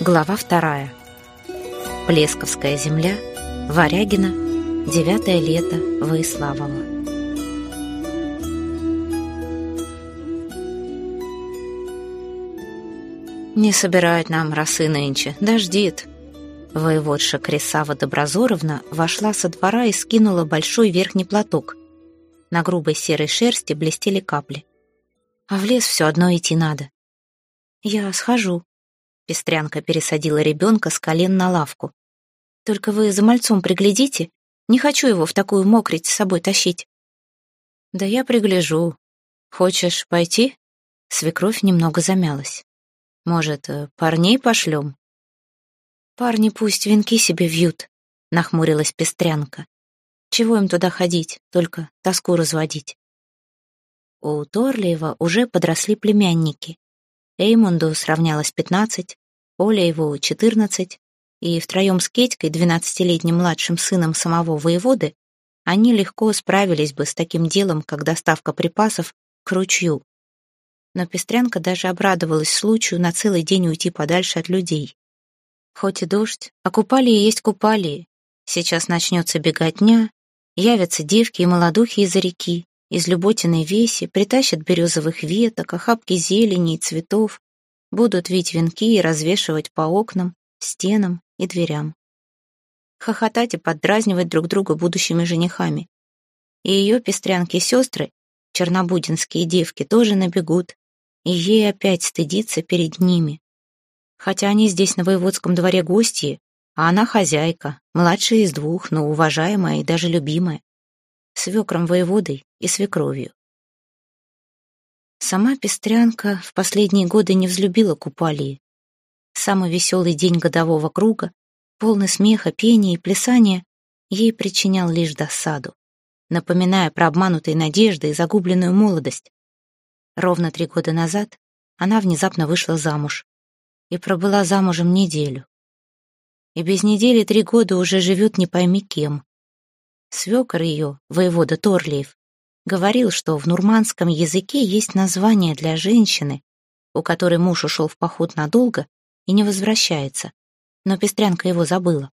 Глава вторая. Плесковская земля, Варягина, девятое лето Воиславова. Не собирает нам росы нынче, дождит. Воеводша Кресава Доброзоровна вошла со двора и скинула большой верхний платок. На грубой серой шерсти блестели капли. А в лес все одно идти надо. Я схожу, Пестрянка пересадила ребенка с колен на лавку. «Только вы за мальцом приглядите. Не хочу его в такую мокрить с собой тащить». «Да я пригляжу. Хочешь пойти?» Свекровь немного замялась. «Может, э, парней пошлем?» «Парни пусть венки себе вьют», — нахмурилась Пестрянка. «Чего им туда ходить, только тоску разводить?» У Торлиева уже подросли племянники. Эймунду сравнялось пятнадцать, Оля его четырнадцать, и втроем с Кетькой, двенадцатилетним младшим сыном самого воеводы, они легко справились бы с таким делом, как доставка припасов к ручью. Но Пестрянка даже обрадовалась случаю на целый день уйти подальше от людей. Хоть и дождь, а купали и есть купали. Сейчас начнется беготня, явятся девки и молодухи из-за реки, из Люботиной веси, притащат березовых веток, охапки зелени и цветов, будут вить венки и развешивать по окнам, стенам и дверям. Хохотать и поддразнивать друг друга будущими женихами. И ее пестрянки-сестры, чернобудинские девки, тоже набегут, и ей опять стыдиться перед ними. Хотя они здесь на воеводском дворе гости, а она хозяйка, младшая из двух, но уважаемая и даже любимая. Свекром воеводой и свекровью. Сама пестрянка в последние годы не взлюбила купалии. Самый веселый день годового круга, полный смеха, пения и плясания, ей причинял лишь досаду, напоминая про обманутые надежды и загубленную молодость. Ровно три года назад она внезапно вышла замуж и пробыла замужем неделю. И без недели три года уже живет не пойми кем. Свекор ее, воевода Торлиев, говорил, что в нурманском языке есть название для женщины, у которой муж ушел в поход надолго и не возвращается, но пестрянка его забыла.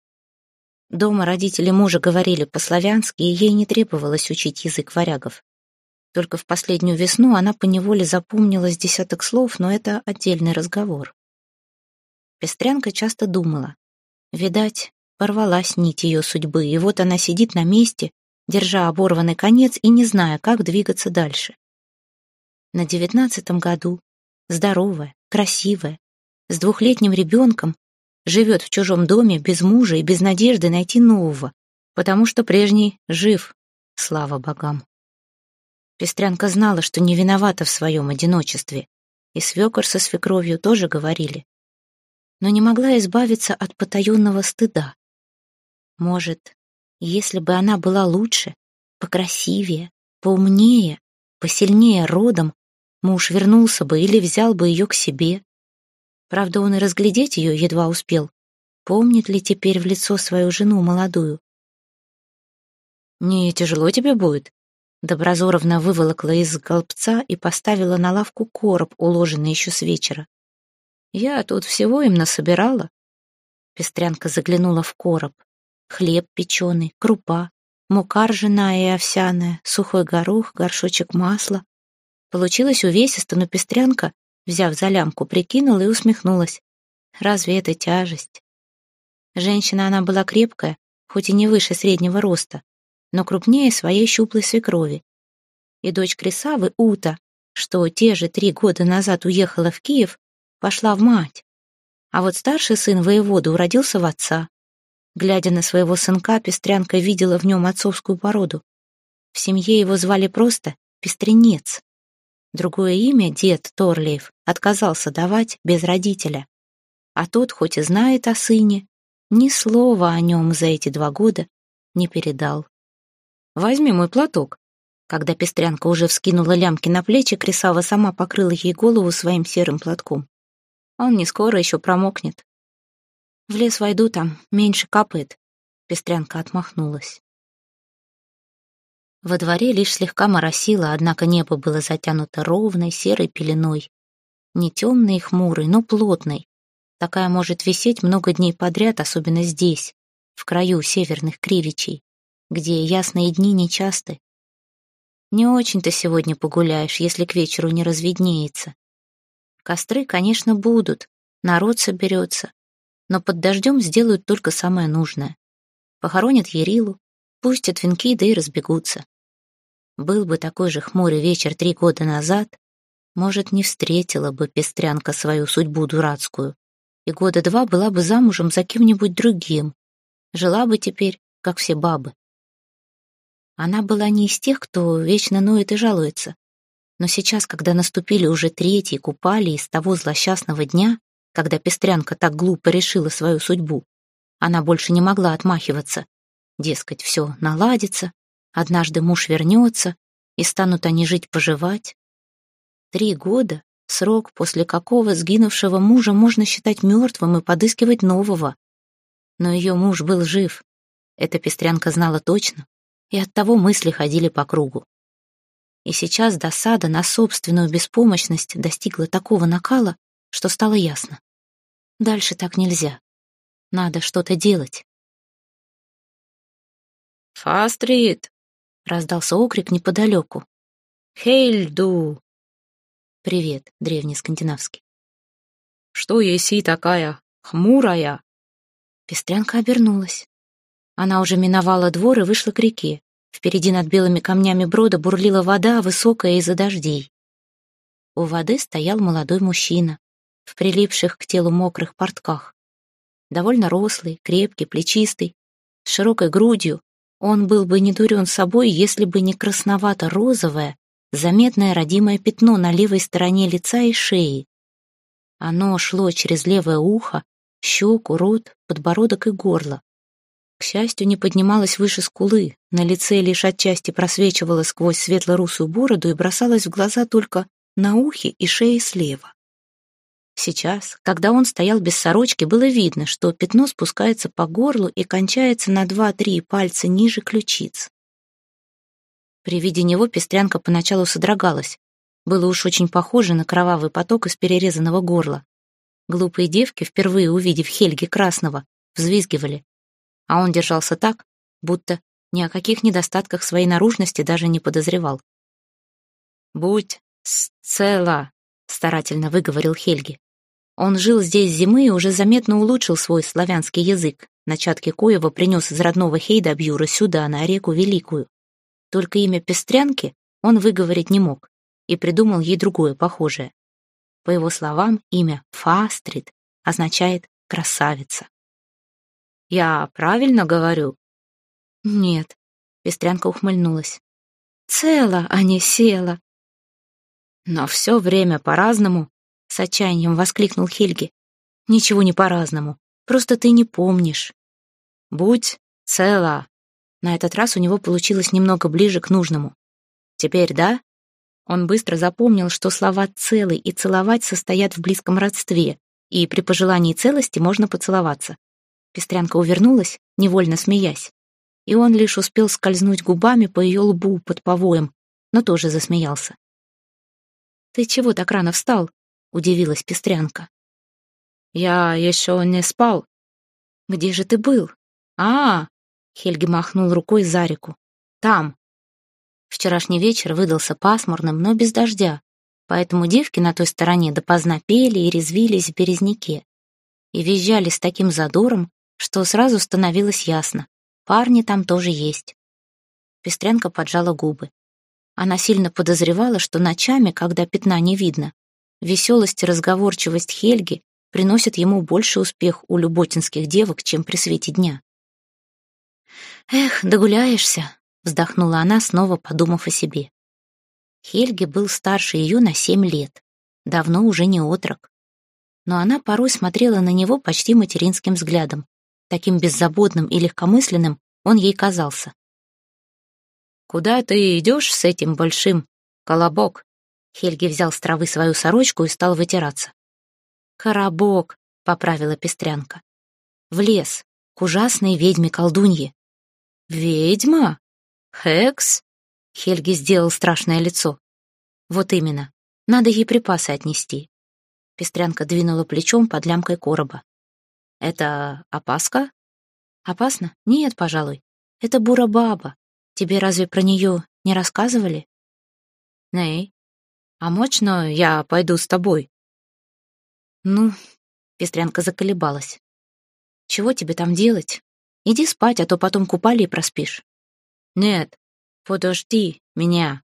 Дома родители мужа говорили по-славянски, и ей не требовалось учить язык варягов. Только в последнюю весну она поневоле запомнила с десяток слов, но это отдельный разговор. Пестрянка часто думала. Видать, порвалась нить ее судьбы, и вот она сидит на месте, держа оборванный конец и не зная, как двигаться дальше. На девятнадцатом году, здоровая, красивая, с двухлетним ребенком, живет в чужом доме без мужа и без надежды найти нового, потому что прежний жив, слава богам. Пестрянка знала, что не виновата в своем одиночестве, и свекор со свекровью тоже говорили, но не могла избавиться от потаенного стыда. Может, если бы она была лучше, покрасивее, поумнее, посильнее родом, муж вернулся бы или взял бы ее к себе. Правда, он и разглядеть ее едва успел. Помнит ли теперь в лицо свою жену молодую? «Не тяжело тебе будет?» Доброзоровна выволокла из голбца и поставила на лавку короб, уложенный еще с вечера. «Я тут всего им насобирала». Пестрянка заглянула в короб хлеб печеный, крупа, мука ржаная и овсяная, сухой горох, горшочек масла. Получилось увесисто, но пестрянка, взяв за лямку, прикинула и усмехнулась. Разве это тяжесть? Женщина она была крепкая, хоть и не выше среднего роста, но крупнее своей щуплой свекрови. И дочь Крисавы, Ута, что те же три года назад уехала в Киев, пошла в мать. А вот старший сын воевода уродился в отца. Глядя на своего сынка, Пестрянка видела в нем отцовскую породу. В семье его звали просто Пестренец. Другое имя дед Торлиев отказался давать без родителя. А тот, хоть и знает о сыне, ни слова о нем за эти два года не передал. «Возьми мой платок». Когда Пестрянка уже вскинула лямки на плечи, Крисава сама покрыла ей голову своим серым платком. Он не скоро еще промокнет. В лес войду, там меньше капает. Пестрянка отмахнулась. Во дворе лишь слегка моросило, однако небо было затянуто ровной серой пеленой. Не темный и хмурый, но плотный. Такая может висеть много дней подряд, особенно здесь, в краю северных кривичей, где ясные дни нечасты. Не очень-то сегодня погуляешь, если к вечеру не разведнеется. Костры, конечно, будут, народ соберется, но под дождем сделают только самое нужное. Похоронят Ерилу, пустят венки, да и разбегутся. Был бы такой же хмурый вечер три года назад, может, не встретила бы пестрянка свою судьбу дурацкую, и года два была бы замужем за кем-нибудь другим, жила бы теперь, как все бабы. Она была не из тех, кто вечно ноет и жалуется. Но сейчас, когда наступили уже третьи купали из того злосчастного дня, когда пестрянка так глупо решила свою судьбу, она больше не могла отмахиваться. Дескать, все наладится, однажды муж вернется, и станут они жить-поживать. Три года — срок, после какого сгинувшего мужа можно считать мертвым и подыскивать нового. Но ее муж был жив. Эта пестрянка знала точно, и оттого мысли ходили по кругу. И сейчас досада на собственную беспомощность достигла такого накала, что стало ясно. Дальше так нельзя. Надо что-то делать. «Фастрид!» — раздался окрик неподалеку. «Хейльду!» «Привет, древний скандинавский». «Что еси такая хмурая?» Пестрянка обернулась. Она уже миновала двор и вышла к реке. Впереди над белыми камнями брода бурлила вода, высокая из-за дождей. У воды стоял молодой мужчина в прилипших к телу мокрых портках. Довольно рослый, крепкий, плечистый, с широкой грудью. Он был бы не дурен собой, если бы не красновато-розовое, заметное родимое пятно на левой стороне лица и шеи. Оно шло через левое ухо, щеку, рот, подбородок и горло. К счастью, не поднималась выше скулы, на лице лишь отчасти просвечивала сквозь светло-русую бороду и бросалась в глаза только на ухе и шее слева. Сейчас, когда он стоял без сорочки, было видно, что пятно спускается по горлу и кончается на два-три пальца ниже ключиц. При виде него пестрянка поначалу содрогалась. Было уж очень похоже на кровавый поток из перерезанного горла. Глупые девки, впервые увидев Хельги Красного, взвизгивали, а он держался так, будто ни о каких недостатках своей наружности даже не подозревал. «Будь цела», — старательно выговорил Хельги. Он жил здесь зимы и уже заметно улучшил свой славянский язык. Начатки коего принес из родного Хейда Бьюра сюда, на реку Великую. Только имя Пестрянки он выговорить не мог и придумал ей другое похожее. По его словам, имя Фастрид означает «красавица». Я правильно говорю?» «Нет», — Пестрянка ухмыльнулась. «Цела, а не села». «Но все время по-разному», — с отчаянием воскликнул Хельги. «Ничего не по-разному, просто ты не помнишь». «Будь цела». На этот раз у него получилось немного ближе к нужному. «Теперь да?» Он быстро запомнил, что слова «целый» и «целовать» состоят в близком родстве, и при пожелании целости можно поцеловаться. Пестрянка увернулась, невольно смеясь. И он лишь успел скользнуть губами по ее лбу под повоем, но тоже засмеялся. «Ты чего так рано встал?» — удивилась Пестрянка. «Я еще не спал». «Где же ты был?» «А!» — Хельги махнул рукой за реку. «Там». Вчерашний вечер выдался пасмурным, но без дождя, поэтому девки на той стороне допоздна пели и резвились в березняке. И визжали с таким задором, что сразу становилось ясно. Парни там тоже есть. Пестрянка поджала губы. Она сильно подозревала, что ночами, когда пятна не видно, веселость и разговорчивость Хельги приносят ему больше успех у люботинских девок, чем при свете дня. «Эх, догуляешься», — вздохнула она, снова подумав о себе. Хельги был старше ее на семь лет, давно уже не отрок. Но она порой смотрела на него почти материнским взглядом, Таким беззаботным и легкомысленным он ей казался. «Куда ты идешь с этим большим? Колобок?» Хельги взял с травы свою сорочку и стал вытираться. «Коробок», — поправила пестрянка. «В лес, к ужасной ведьме-колдунье». «Ведьма? Хекс?» Хельги сделал страшное лицо. «Вот именно. Надо ей припасы отнести. Пестрянка двинула плечом под лямкой короба. «Это опаска?» «Опасно? Нет, пожалуй. Это бура-баба. Тебе разве про нее не рассказывали?» «Ней, а мощно я пойду с тобой?» «Ну...» — Пестрянка заколебалась. «Чего тебе там делать? Иди спать, а то потом купали и проспишь». «Нет, подожди меня».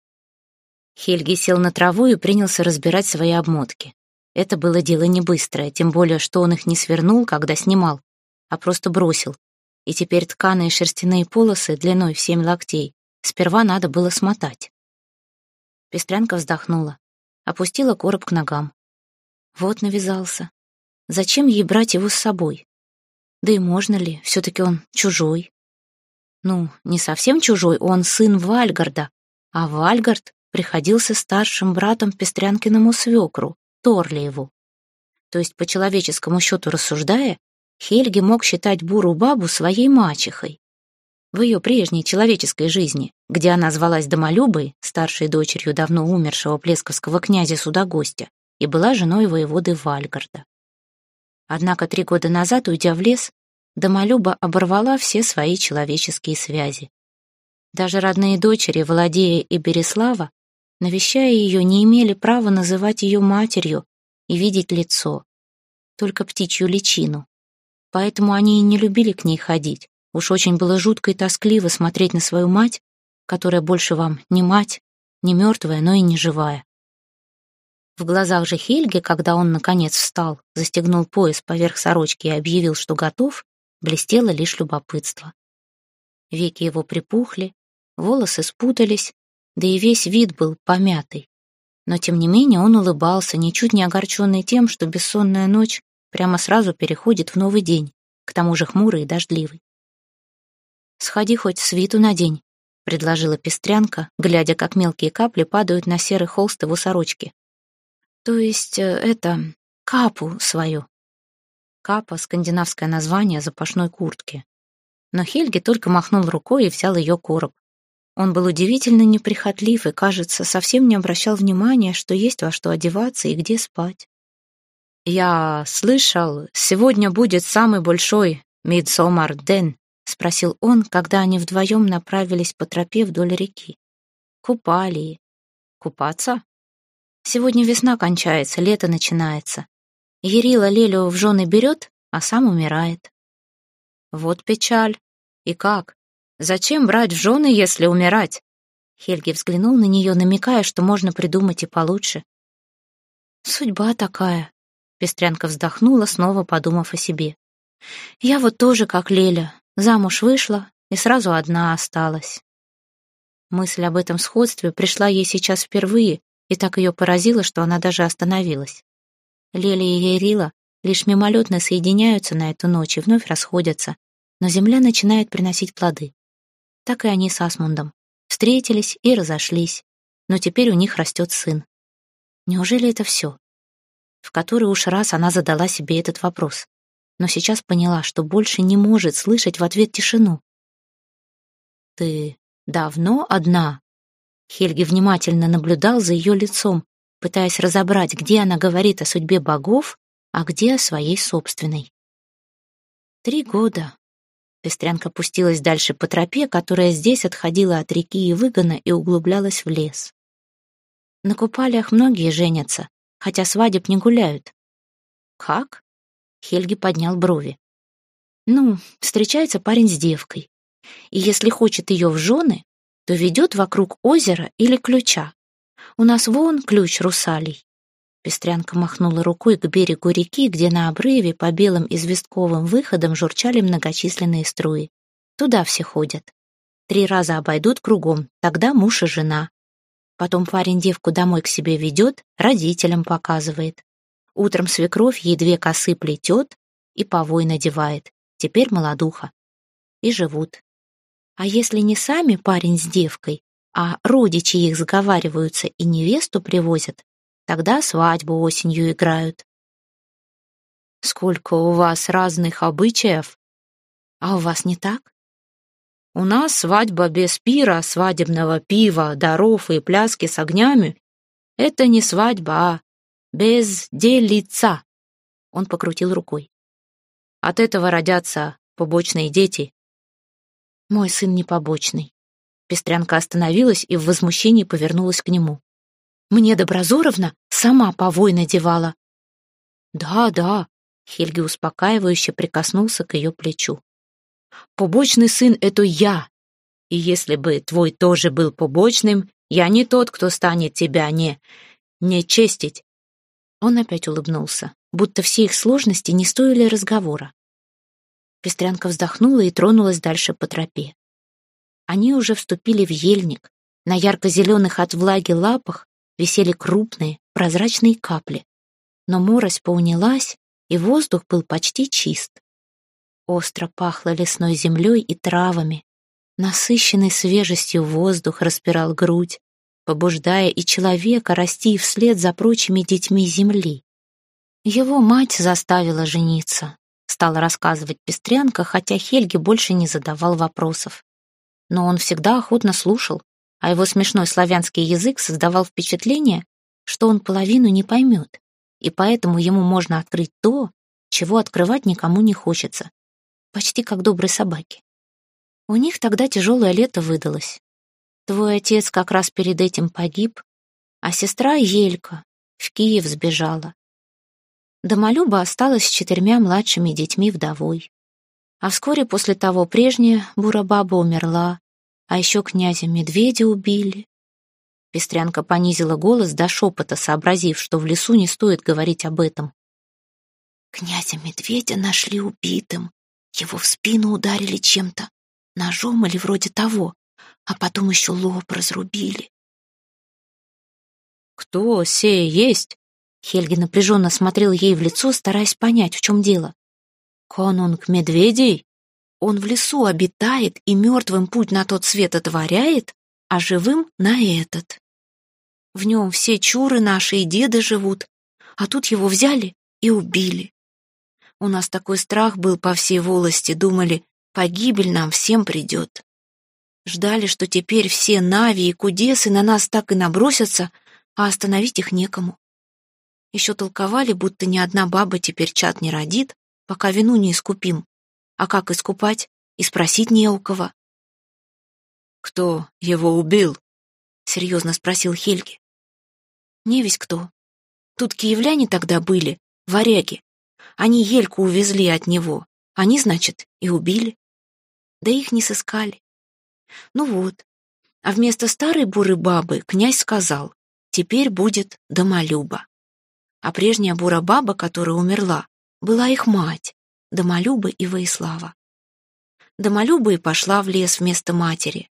Хельги сел на траву и принялся разбирать свои обмотки. Это было дело не быстрое, тем более, что он их не свернул, когда снимал, а просто бросил. И теперь тканые шерстяные полосы длиной в семь локтей сперва надо было смотать. Пестрянка вздохнула, опустила короб к ногам. Вот навязался. Зачем ей брать его с собой? Да и можно ли, все-таки он чужой. Ну, не совсем чужой, он сын Вальгарда, а Вальгард приходился старшим братом Пестрянкиному свекру, Торлиеву. То есть, по человеческому счету рассуждая, Хельги мог считать Буру-бабу своей мачехой. В ее прежней человеческой жизни, где она звалась Домолюбой, старшей дочерью давно умершего плесковского князя Судогостя, и была женой воеводы Вальгарда. Однако три года назад, уйдя в лес, Домолюба оборвала все свои человеческие связи. Даже родные дочери, Владея и Береслава, навещая ее, не имели права называть ее матерью и видеть лицо, только птичью личину. Поэтому они и не любили к ней ходить. Уж очень было жутко и тоскливо смотреть на свою мать, которая больше вам не мать, не мертвая, но и не живая. В глазах же Хельги, когда он, наконец, встал, застегнул пояс поверх сорочки и объявил, что готов, блестело лишь любопытство. Веки его припухли, волосы спутались, да и весь вид был помятый. Но, тем не менее, он улыбался, ничуть не огорченный тем, что бессонная ночь прямо сразу переходит в новый день, к тому же хмурый и дождливый. «Сходи хоть свиту на день», — предложила пестрянка, глядя, как мелкие капли падают на серый холст его сорочки. То есть э, это капу свою. Капа — скандинавское название запашной куртки. Но Хельги только махнул рукой и взял ее короб. Он был удивительно неприхотлив и, кажется, совсем не обращал внимания, что есть во что одеваться и где спать. «Я слышал, сегодня будет самый большой Мидсомар Ден», — спросил он, когда они вдвоем направились по тропе вдоль реки. «Купали. Купаться?» Сегодня весна кончается, лето начинается. Ерила Лелю в жены берет, а сам умирает. Вот печаль. И как? Зачем брать в жены, если умирать? Хельги взглянул на нее, намекая, что можно придумать и получше. Судьба такая. Пестрянка вздохнула, снова подумав о себе. Я вот тоже, как Леля, замуж вышла и сразу одна осталась. Мысль об этом сходстве пришла ей сейчас впервые, и так ее поразило, что она даже остановилась. Лели и Ерила лишь мимолетно соединяются на эту ночь и вновь расходятся, но земля начинает приносить плоды. Так и они с Асмундом. Встретились и разошлись, но теперь у них растет сын. Неужели это все? В который уж раз она задала себе этот вопрос, но сейчас поняла, что больше не может слышать в ответ тишину. «Ты давно одна?» Хельги внимательно наблюдал за ее лицом, пытаясь разобрать, где она говорит о судьбе богов, а где о своей собственной. Три года. Пестрянка пустилась дальше по тропе, которая здесь отходила от реки и выгона и углублялась в лес. На купалях многие женятся, хотя свадеб не гуляют. Как? Хельги поднял брови. Ну, встречается парень с девкой. И если хочет ее в жены, то ведет вокруг озера или ключа. У нас вон ключ русалей. Пестрянка махнула рукой к берегу реки, где на обрыве по белым известковым выходам журчали многочисленные струи. Туда все ходят. Три раза обойдут кругом, тогда муж и жена. Потом парень девку домой к себе ведет, родителям показывает. Утром свекровь ей две косы плетет и повой надевает. Теперь молодуха. И живут. А если не сами парень с девкой, а родичи их заговариваются и невесту привозят, тогда свадьбу осенью играют. Сколько у вас разных обычаев? А у вас не так? У нас свадьба без пира, свадебного пива, даров и пляски с огнями — это не свадьба, а без делица. Он покрутил рукой. От этого родятся побочные дети. Мой сын не побочный. Пестрянка остановилась и в возмущении повернулась к нему. Мне Доброзоровна сама повой надевала. Да, да, Хельги успокаивающе прикоснулся к ее плечу. Побочный сын — это я. И если бы твой тоже был побочным, я не тот, кто станет тебя не... не честить. Он опять улыбнулся, будто все их сложности не стоили разговора. Пестрянка вздохнула и тронулась дальше по тропе. Они уже вступили в ельник. На ярко-зеленых от влаги лапах висели крупные, прозрачные капли. Но морось поунялась, и воздух был почти чист. Остро пахло лесной землей и травами. Насыщенный свежестью воздух распирал грудь, побуждая и человека расти вслед за прочими детьми земли. Его мать заставила жениться, стала рассказывать Пестрянка, хотя Хельги больше не задавал вопросов. Но он всегда охотно слушал, а его смешной славянский язык создавал впечатление, что он половину не поймет, и поэтому ему можно открыть то, чего открывать никому не хочется. Почти как доброй собаке. У них тогда тяжелое лето выдалось. Твой отец как раз перед этим погиб, а сестра Елька в Киев сбежала. Домолюба осталась с четырьмя младшими детьми вдовой. А вскоре после того прежняя Бура-баба умерла, а еще князя Медведя убили. Пестрянка понизила голос до шепота, сообразив, что в лесу не стоит говорить об этом. Князя Медведя нашли убитым. Его в спину ударили чем-то, ножом или вроде того а потом еще лоб разрубили. «Кто сей есть?» Хельги напряженно смотрел ей в лицо, стараясь понять, в чем дело. «Конунг медведей? Он в лесу обитает и мертвым путь на тот свет отворяет, а живым — на этот. В нем все чуры наши и деды живут, а тут его взяли и убили. У нас такой страх был по всей волости, думали, погибель нам всем придет. Ждали, что теперь все Нави и Кудесы на нас так и набросятся, а остановить их некому. Еще толковали, будто ни одна баба теперь чат не родит, пока вину не искупим. А как искупать? И спросить не у кого. «Кто его убил?» — серьезно спросил Хельги. «Не весь кто. Тут киевляне тогда были, варяги. Они Ельку увезли от него. Они, значит, и убили. Да их не сыскали. Ну вот. А вместо старой буры бабы князь сказал, теперь будет Домолюба. А прежняя бура баба, которая умерла, была их мать, Домолюба и Воислава. Домолюба и пошла в лес вместо матери.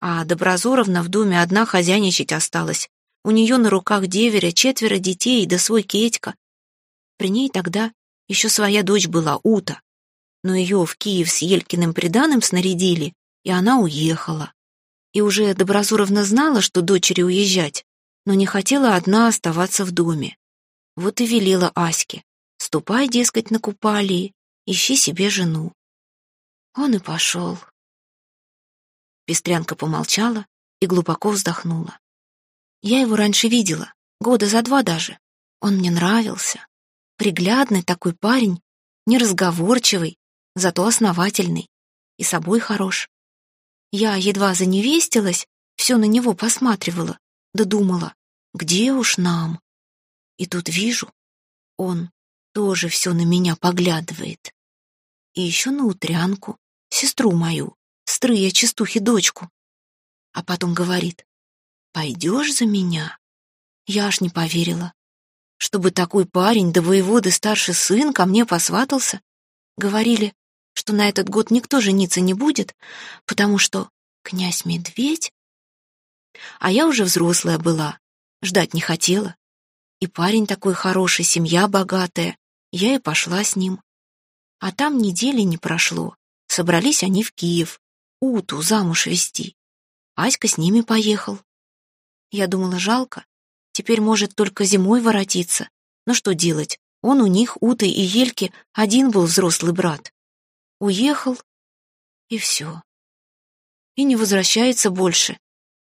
А Доброзоровна в доме одна хозяйничать осталась. У нее на руках деверя, четверо детей, да свой Кетька. При ней тогда еще своя дочь была, Ута. Но ее в Киев с Елькиным приданым снарядили, и она уехала. И уже Доброзуровна знала, что дочери уезжать, но не хотела одна оставаться в доме. Вот и велела Аське, ступай, дескать, на купалии, ищи себе жену. Он и пошел. Пестрянка помолчала и глубоко вздохнула. Я его раньше видела, года за два даже. Он мне нравился. Приглядный такой парень, неразговорчивый, зато основательный и собой хорош. Я едва заневестилась, все на него посматривала, да думала, где уж нам? И тут вижу, он тоже все на меня поглядывает. И еще на утрянку, сестру мою, стрыя чистухи дочку. А потом говорит, пойдешь за меня? Я аж не поверила. Чтобы такой парень, да воеводы старший сын, ко мне посватался. Говорили, что на этот год никто жениться не будет, потому что князь-медведь... А я уже взрослая была, ждать не хотела. И парень такой хороший, семья богатая. Я и пошла с ним. А там недели не прошло. Собрались они в Киев, Уту замуж вести. Аська с ними поехал. Я думала, жалко. Теперь может только зимой воротиться. Но что делать? Он у них, Уты и Ельки, один был взрослый брат уехал, и все. И не возвращается больше.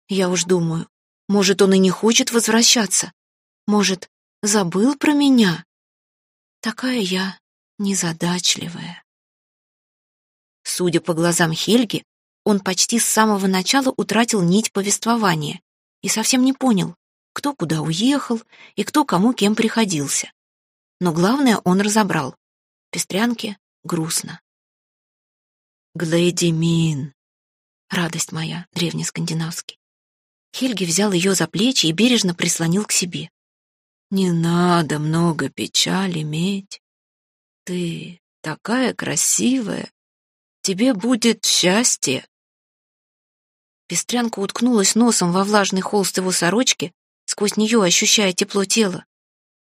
Я уж думаю, может, он и не хочет возвращаться. Может, Забыл про меня? Такая я незадачливая. Судя по глазам Хельги, он почти с самого начала утратил нить повествования и совсем не понял, кто куда уехал и кто кому кем приходился. Но главное он разобрал. Пестрянке грустно. Глэдимин, радость моя, древнескандинавский. Хельги взял ее за плечи и бережно прислонил к себе. Не надо много печали иметь. Ты такая красивая. Тебе будет счастье. Пестрянка уткнулась носом во влажный холст его сорочки, сквозь нее ощущая тепло тела.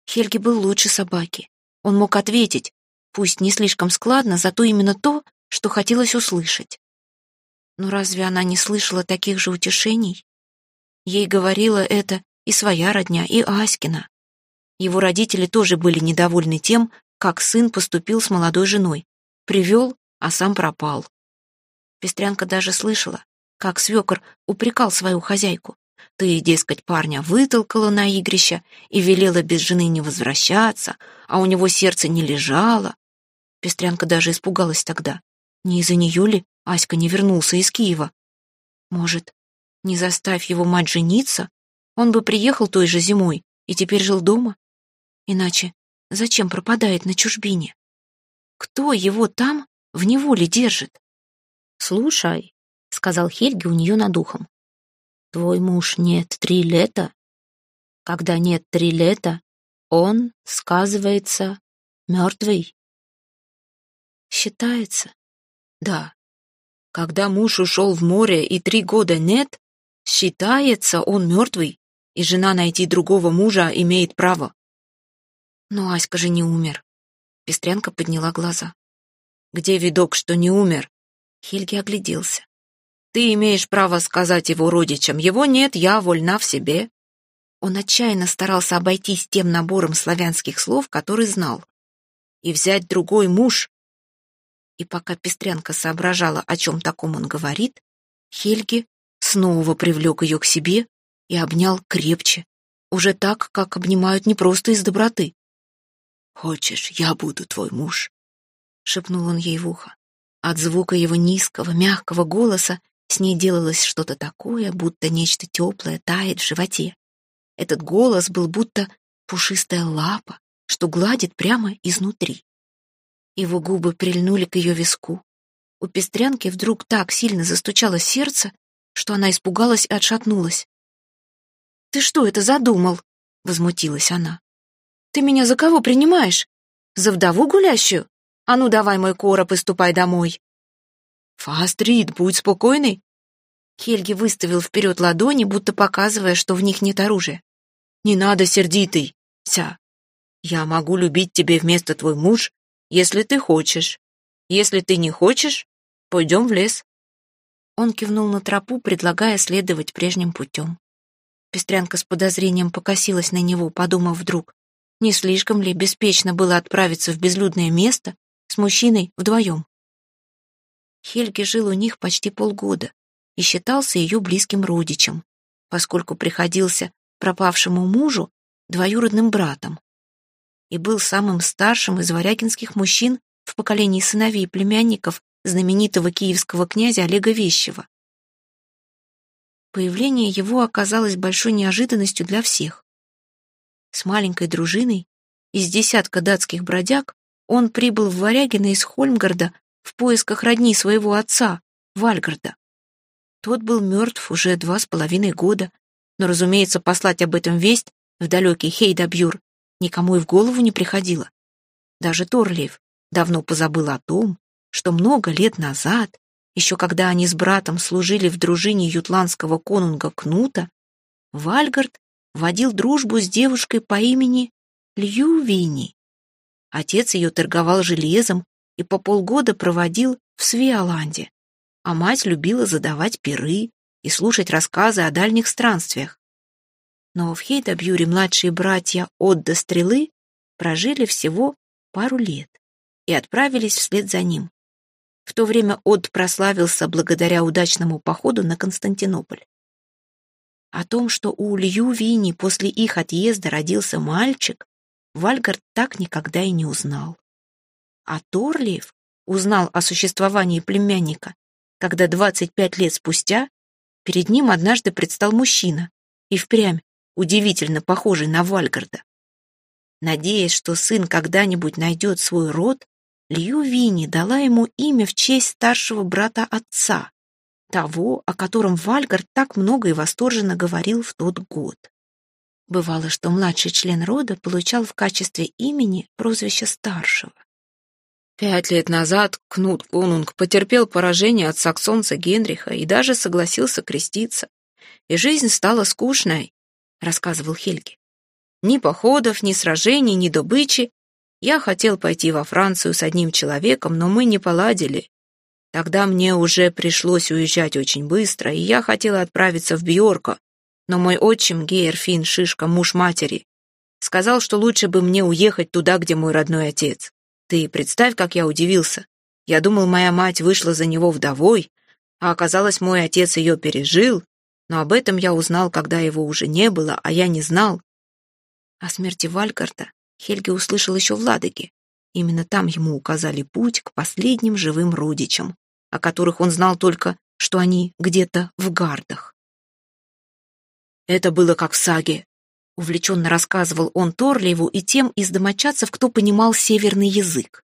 Хельги был лучше собаки. Он мог ответить, пусть не слишком складно, зато именно то, что хотелось услышать. Но разве она не слышала таких же утешений? Ей говорила это и своя родня, и Аськина. Его родители тоже были недовольны тем, как сын поступил с молодой женой. Привел, а сам пропал. Пестрянка даже слышала, как свекор упрекал свою хозяйку. Ты, дескать, парня вытолкала на игрище и велела без жены не возвращаться, а у него сердце не лежало. Пестрянка даже испугалась тогда. Не из-за нее ли Аська не вернулся из Киева? Может, не заставь его мать жениться, он бы приехал той же зимой и теперь жил дома? Иначе зачем пропадает на чужбине? Кто его там в неволе держит? «Слушай», — сказал Хельги у нее над ухом, «твой муж нет три лета. Когда нет три лета, он, сказывается, мертвый». «Считается?» «Да. Когда муж ушел в море и три года нет, считается он мертвый, и жена найти другого мужа имеет право. Но Аська же не умер. Пестрянка подняла глаза. Где видок, что не умер? Хельги огляделся. Ты имеешь право сказать его родичам. Его нет, я вольна в себе. Он отчаянно старался обойтись тем набором славянских слов, который знал. И взять другой муж. И пока Пестрянка соображала, о чем таком он говорит, Хельги снова привлек ее к себе и обнял крепче, уже так, как обнимают не просто из доброты. «Хочешь, я буду твой муж?» — шепнул он ей в ухо. От звука его низкого, мягкого голоса с ней делалось что-то такое, будто нечто теплое тает в животе. Этот голос был будто пушистая лапа, что гладит прямо изнутри. Его губы прильнули к ее виску. У пестрянки вдруг так сильно застучало сердце, что она испугалась и отшатнулась. «Ты что это задумал?» — возмутилась она. Ты меня за кого принимаешь? За вдову гулящую? А ну давай мой короб и ступай домой. Фастрид, будь спокойный. Хельги выставил вперед ладони, будто показывая, что в них нет оружия. Не надо сердитый, ся. Я могу любить тебя вместо твой муж, если ты хочешь. Если ты не хочешь, пойдем в лес. Он кивнул на тропу, предлагая следовать прежним путем. Пестрянка с подозрением покосилась на него, подумав вдруг, не слишком ли беспечно было отправиться в безлюдное место с мужчиной вдвоем? Хельги жил у них почти полгода и считался ее близким родичем, поскольку приходился пропавшему мужу двоюродным братом и был самым старшим из варягинских мужчин в поколении сыновей и племянников знаменитого киевского князя Олега Вещева. Появление его оказалось большой неожиданностью для всех. С маленькой дружиной из десятка датских бродяг он прибыл в Варягино из Хольмгарда в поисках родни своего отца, Вальгарда. Тот был мертв уже два с половиной года, но, разумеется, послать об этом весть в далекий Хейдабюр никому и в голову не приходило. Даже Торлиев давно позабыл о том, что много лет назад, еще когда они с братом служили в дружине ютландского конунга Кнута, Вальгард водил дружбу с девушкой по имени Льювини. Отец ее торговал железом и по полгода проводил в Свиоланде, а мать любила задавать пиры и слушать рассказы о дальних странствиях. Но в Хейдабьюре младшие братья Отда Стрелы прожили всего пару лет и отправились вслед за ним. В то время Отд прославился благодаря удачному походу на Константинополь. О том, что у Лью Вини после их отъезда родился мальчик, Вальгард так никогда и не узнал. А Торлиев узнал о существовании племянника, когда 25 лет спустя перед ним однажды предстал мужчина, и впрямь удивительно похожий на Вальгарда. Надеясь, что сын когда-нибудь найдет свой род, Лью Винни дала ему имя в честь старшего брата отца, того, о котором Вальгард так много и восторженно говорил в тот год. Бывало, что младший член рода получал в качестве имени прозвище старшего. Пять лет назад Кнут Конунг потерпел поражение от саксонца Генриха и даже согласился креститься. И жизнь стала скучной, рассказывал Хельги. Ни походов, ни сражений, ни добычи. Я хотел пойти во Францию с одним человеком, но мы не поладили. Тогда мне уже пришлось уезжать очень быстро, и я хотела отправиться в Бьорка, но мой отчим Гейерфин Шишка, муж матери, сказал, что лучше бы мне уехать туда, где мой родной отец. Ты представь, как я удивился. Я думал, моя мать вышла за него вдовой, а оказалось, мой отец ее пережил, но об этом я узнал, когда его уже не было, а я не знал. О смерти Вальгарта Хельге услышал еще в Ладоге. Именно там ему указали путь к последним живым родичам, о которых он знал только, что они где-то в гардах. Это было как в саге. Увлеченно рассказывал он Торлиеву и тем из домочадцев, кто понимал северный язык.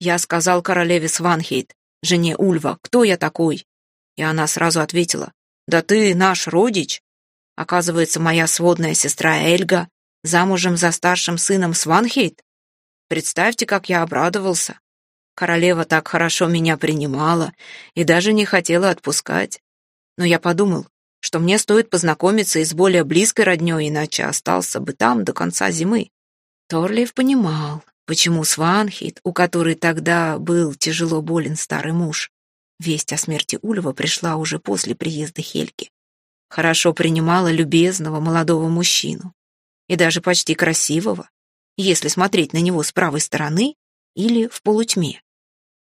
Я сказал королеве Сванхейт, жене Ульва, кто я такой? И она сразу ответила, да ты наш родич. Оказывается, моя сводная сестра Эльга замужем за старшим сыном Сванхейт. Представьте, как я обрадовался. Королева так хорошо меня принимала и даже не хотела отпускать. Но я подумал, что мне стоит познакомиться и с более близкой роднёй, иначе остался бы там до конца зимы. Торлиев понимал, почему Сванхит, у которой тогда был тяжело болен старый муж, весть о смерти Ульва пришла уже после приезда Хельки, хорошо принимала любезного молодого мужчину и даже почти красивого, если смотреть на него с правой стороны или в полутьме.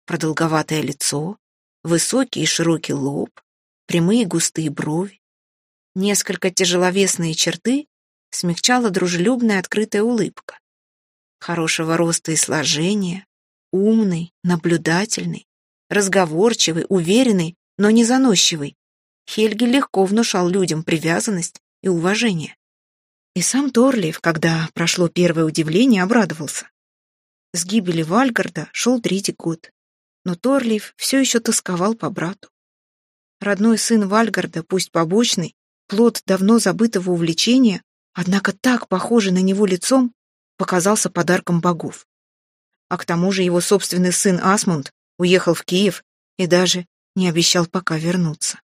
Продолговатое лицо, высокий и широкий лоб, прямые густые брови, Несколько тяжеловесные черты смягчала дружелюбная открытая улыбка. Хорошего роста и сложения, умный, наблюдательный, разговорчивый, уверенный, но не заносчивый. Хельги легко внушал людям привязанность и уважение. И сам Торлиев, когда прошло первое удивление, обрадовался. С гибели Вальгарда шел третий год, но Торлиев все еще тосковал по брату. Родной сын Вальгарда, пусть побочный, плод давно забытого увлечения, однако так похожий на него лицом, показался подарком богов. А к тому же его собственный сын Асмунд уехал в Киев и даже не обещал пока вернуться.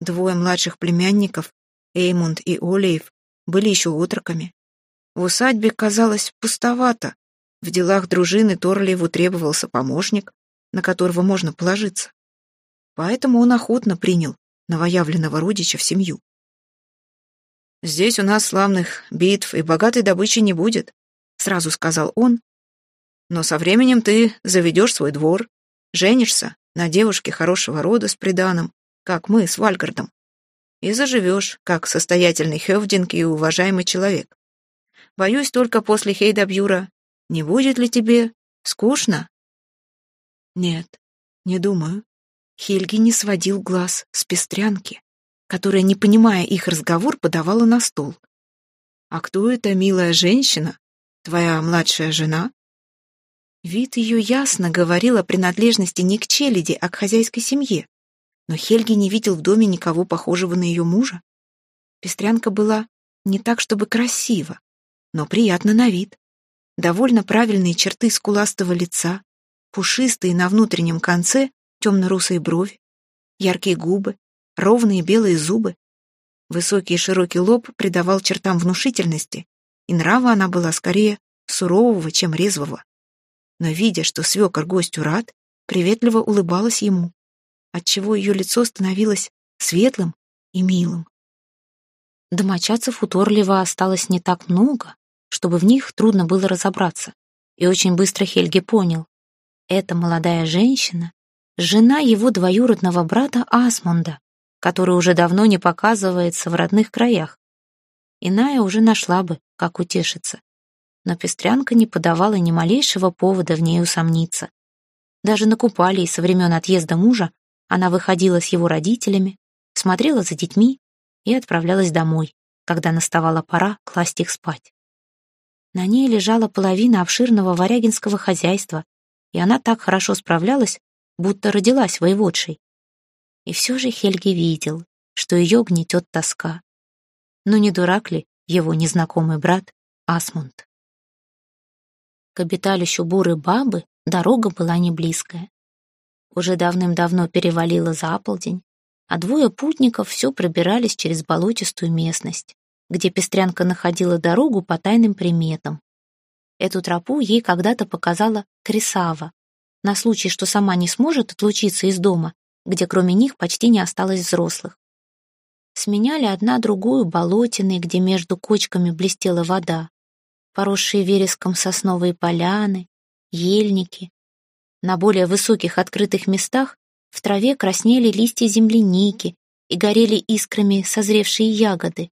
Двое младших племянников, Эймунд и Олеев, были еще отроками. В усадьбе казалось пустовато. В делах дружины Торлиеву требовался помощник, на которого можно положиться. Поэтому он охотно принял новоявленного родича в семью. «Здесь у нас славных битв и богатой добычи не будет», — сразу сказал он. «Но со временем ты заведешь свой двор, женишься на девушке хорошего рода с приданым, как мы с Вальгардом, и заживешь, как состоятельный хевдинг и уважаемый человек. Боюсь только после Хейдабьюра, не будет ли тебе скучно?» «Нет, не думаю», Хельги не сводил глаз с пестрянки, которая, не понимая их разговор, подавала на стол. «А кто эта милая женщина? Твоя младшая жена?» Вид ее ясно говорил о принадлежности не к челяди, а к хозяйской семье. Но Хельги не видел в доме никого похожего на ее мужа. Пестрянка была не так, чтобы красива, но приятно на вид. Довольно правильные черты скуластого лица, пушистые на внутреннем конце темно-русые брови, яркие губы, ровные белые зубы. Высокий и широкий лоб придавал чертам внушительности, и нрава она была скорее сурового, чем резвого. Но, видя, что свекор гостю рад, приветливо улыбалась ему, отчего ее лицо становилось светлым и милым. Домочадцев у Торлива осталось не так много, чтобы в них трудно было разобраться, и очень быстро Хельги понял. Эта молодая женщина жена его двоюродного брата Асмунда, который уже давно не показывается в родных краях. Иная уже нашла бы, как утешиться. Но пестрянка не подавала ни малейшего повода в ней усомниться. Даже на купалии со времен отъезда мужа она выходила с его родителями, смотрела за детьми и отправлялась домой, когда наставала пора класть их спать. На ней лежала половина обширного варягинского хозяйства, и она так хорошо справлялась, будто родилась воеводшей. И все же Хельги видел, что ее гнетет тоска. Но не дурак ли его незнакомый брат Асмунд? К обиталищу буры бабы дорога была не близкая. Уже давным-давно перевалило за полдень, а двое путников все пробирались через болотистую местность, где пестрянка находила дорогу по тайным приметам. Эту тропу ей когда-то показала Крисава, на случай, что сама не сможет отлучиться из дома, где кроме них почти не осталось взрослых. Сменяли одна другую болотины, где между кочками блестела вода, поросшие вереском сосновые поляны, ельники. На более высоких открытых местах в траве краснели листья земляники и горели искрами созревшие ягоды.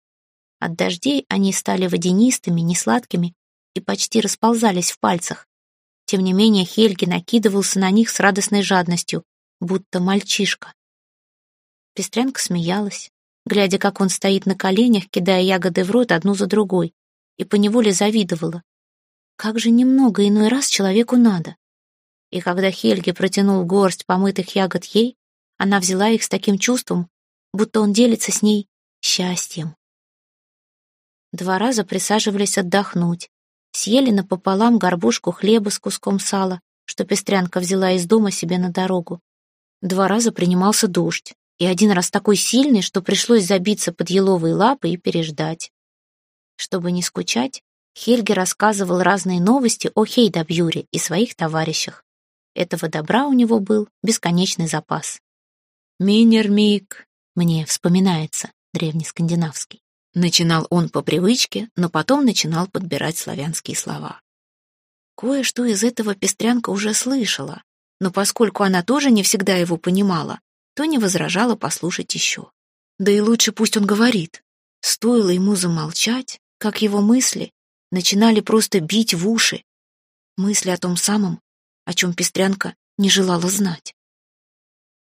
От дождей они стали водянистыми, несладкими и почти расползались в пальцах. Тем не менее Хельги накидывался на них с радостной жадностью, будто мальчишка. Пестрянка смеялась, глядя, как он стоит на коленях, кидая ягоды в рот одну за другой, и поневоле завидовала. Как же немного иной раз человеку надо. И когда Хельги протянул горсть помытых ягод ей, она взяла их с таким чувством, будто он делится с ней счастьем. Два раза присаживались отдохнуть, съели напополам горбушку хлеба с куском сала, что пестрянка взяла из дома себе на дорогу. Два раза принимался дождь, и один раз такой сильный, что пришлось забиться под еловые лапы и переждать. Чтобы не скучать, Хельги рассказывал разные новости о Хейдабюре и своих товарищах. Этого добра у него был бесконечный запас. «Минермик» мне вспоминается, древнескандинавский. Начинал он по привычке, но потом начинал подбирать славянские слова. Кое-что из этого пестрянка уже слышала, но поскольку она тоже не всегда его понимала, то не возражала послушать еще. Да и лучше пусть он говорит. Стоило ему замолчать, как его мысли начинали просто бить в уши. Мысли о том самом, о чем пестрянка не желала знать.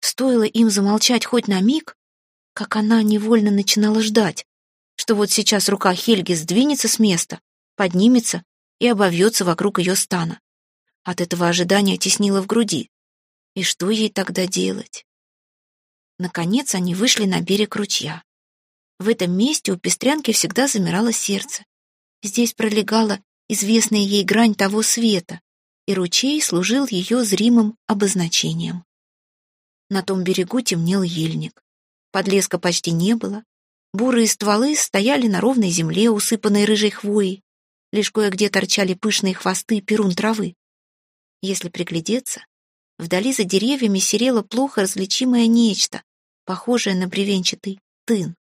Стоило им замолчать хоть на миг, как она невольно начинала ждать, что вот сейчас рука Хельги сдвинется с места, поднимется и обовьется вокруг ее стана. От этого ожидания теснило в груди. И что ей тогда делать? Наконец они вышли на берег ручья. В этом месте у пестрянки всегда замирало сердце. Здесь пролегала известная ей грань того света, и ручей служил ее зримым обозначением. На том берегу темнел ельник. Подлеска почти не было, Бурые стволы стояли на ровной земле, усыпанной рыжей хвоей. Лишь кое-где торчали пышные хвосты перун травы. Если приглядеться, вдали за деревьями серело плохо различимое нечто, похожее на бревенчатый тын.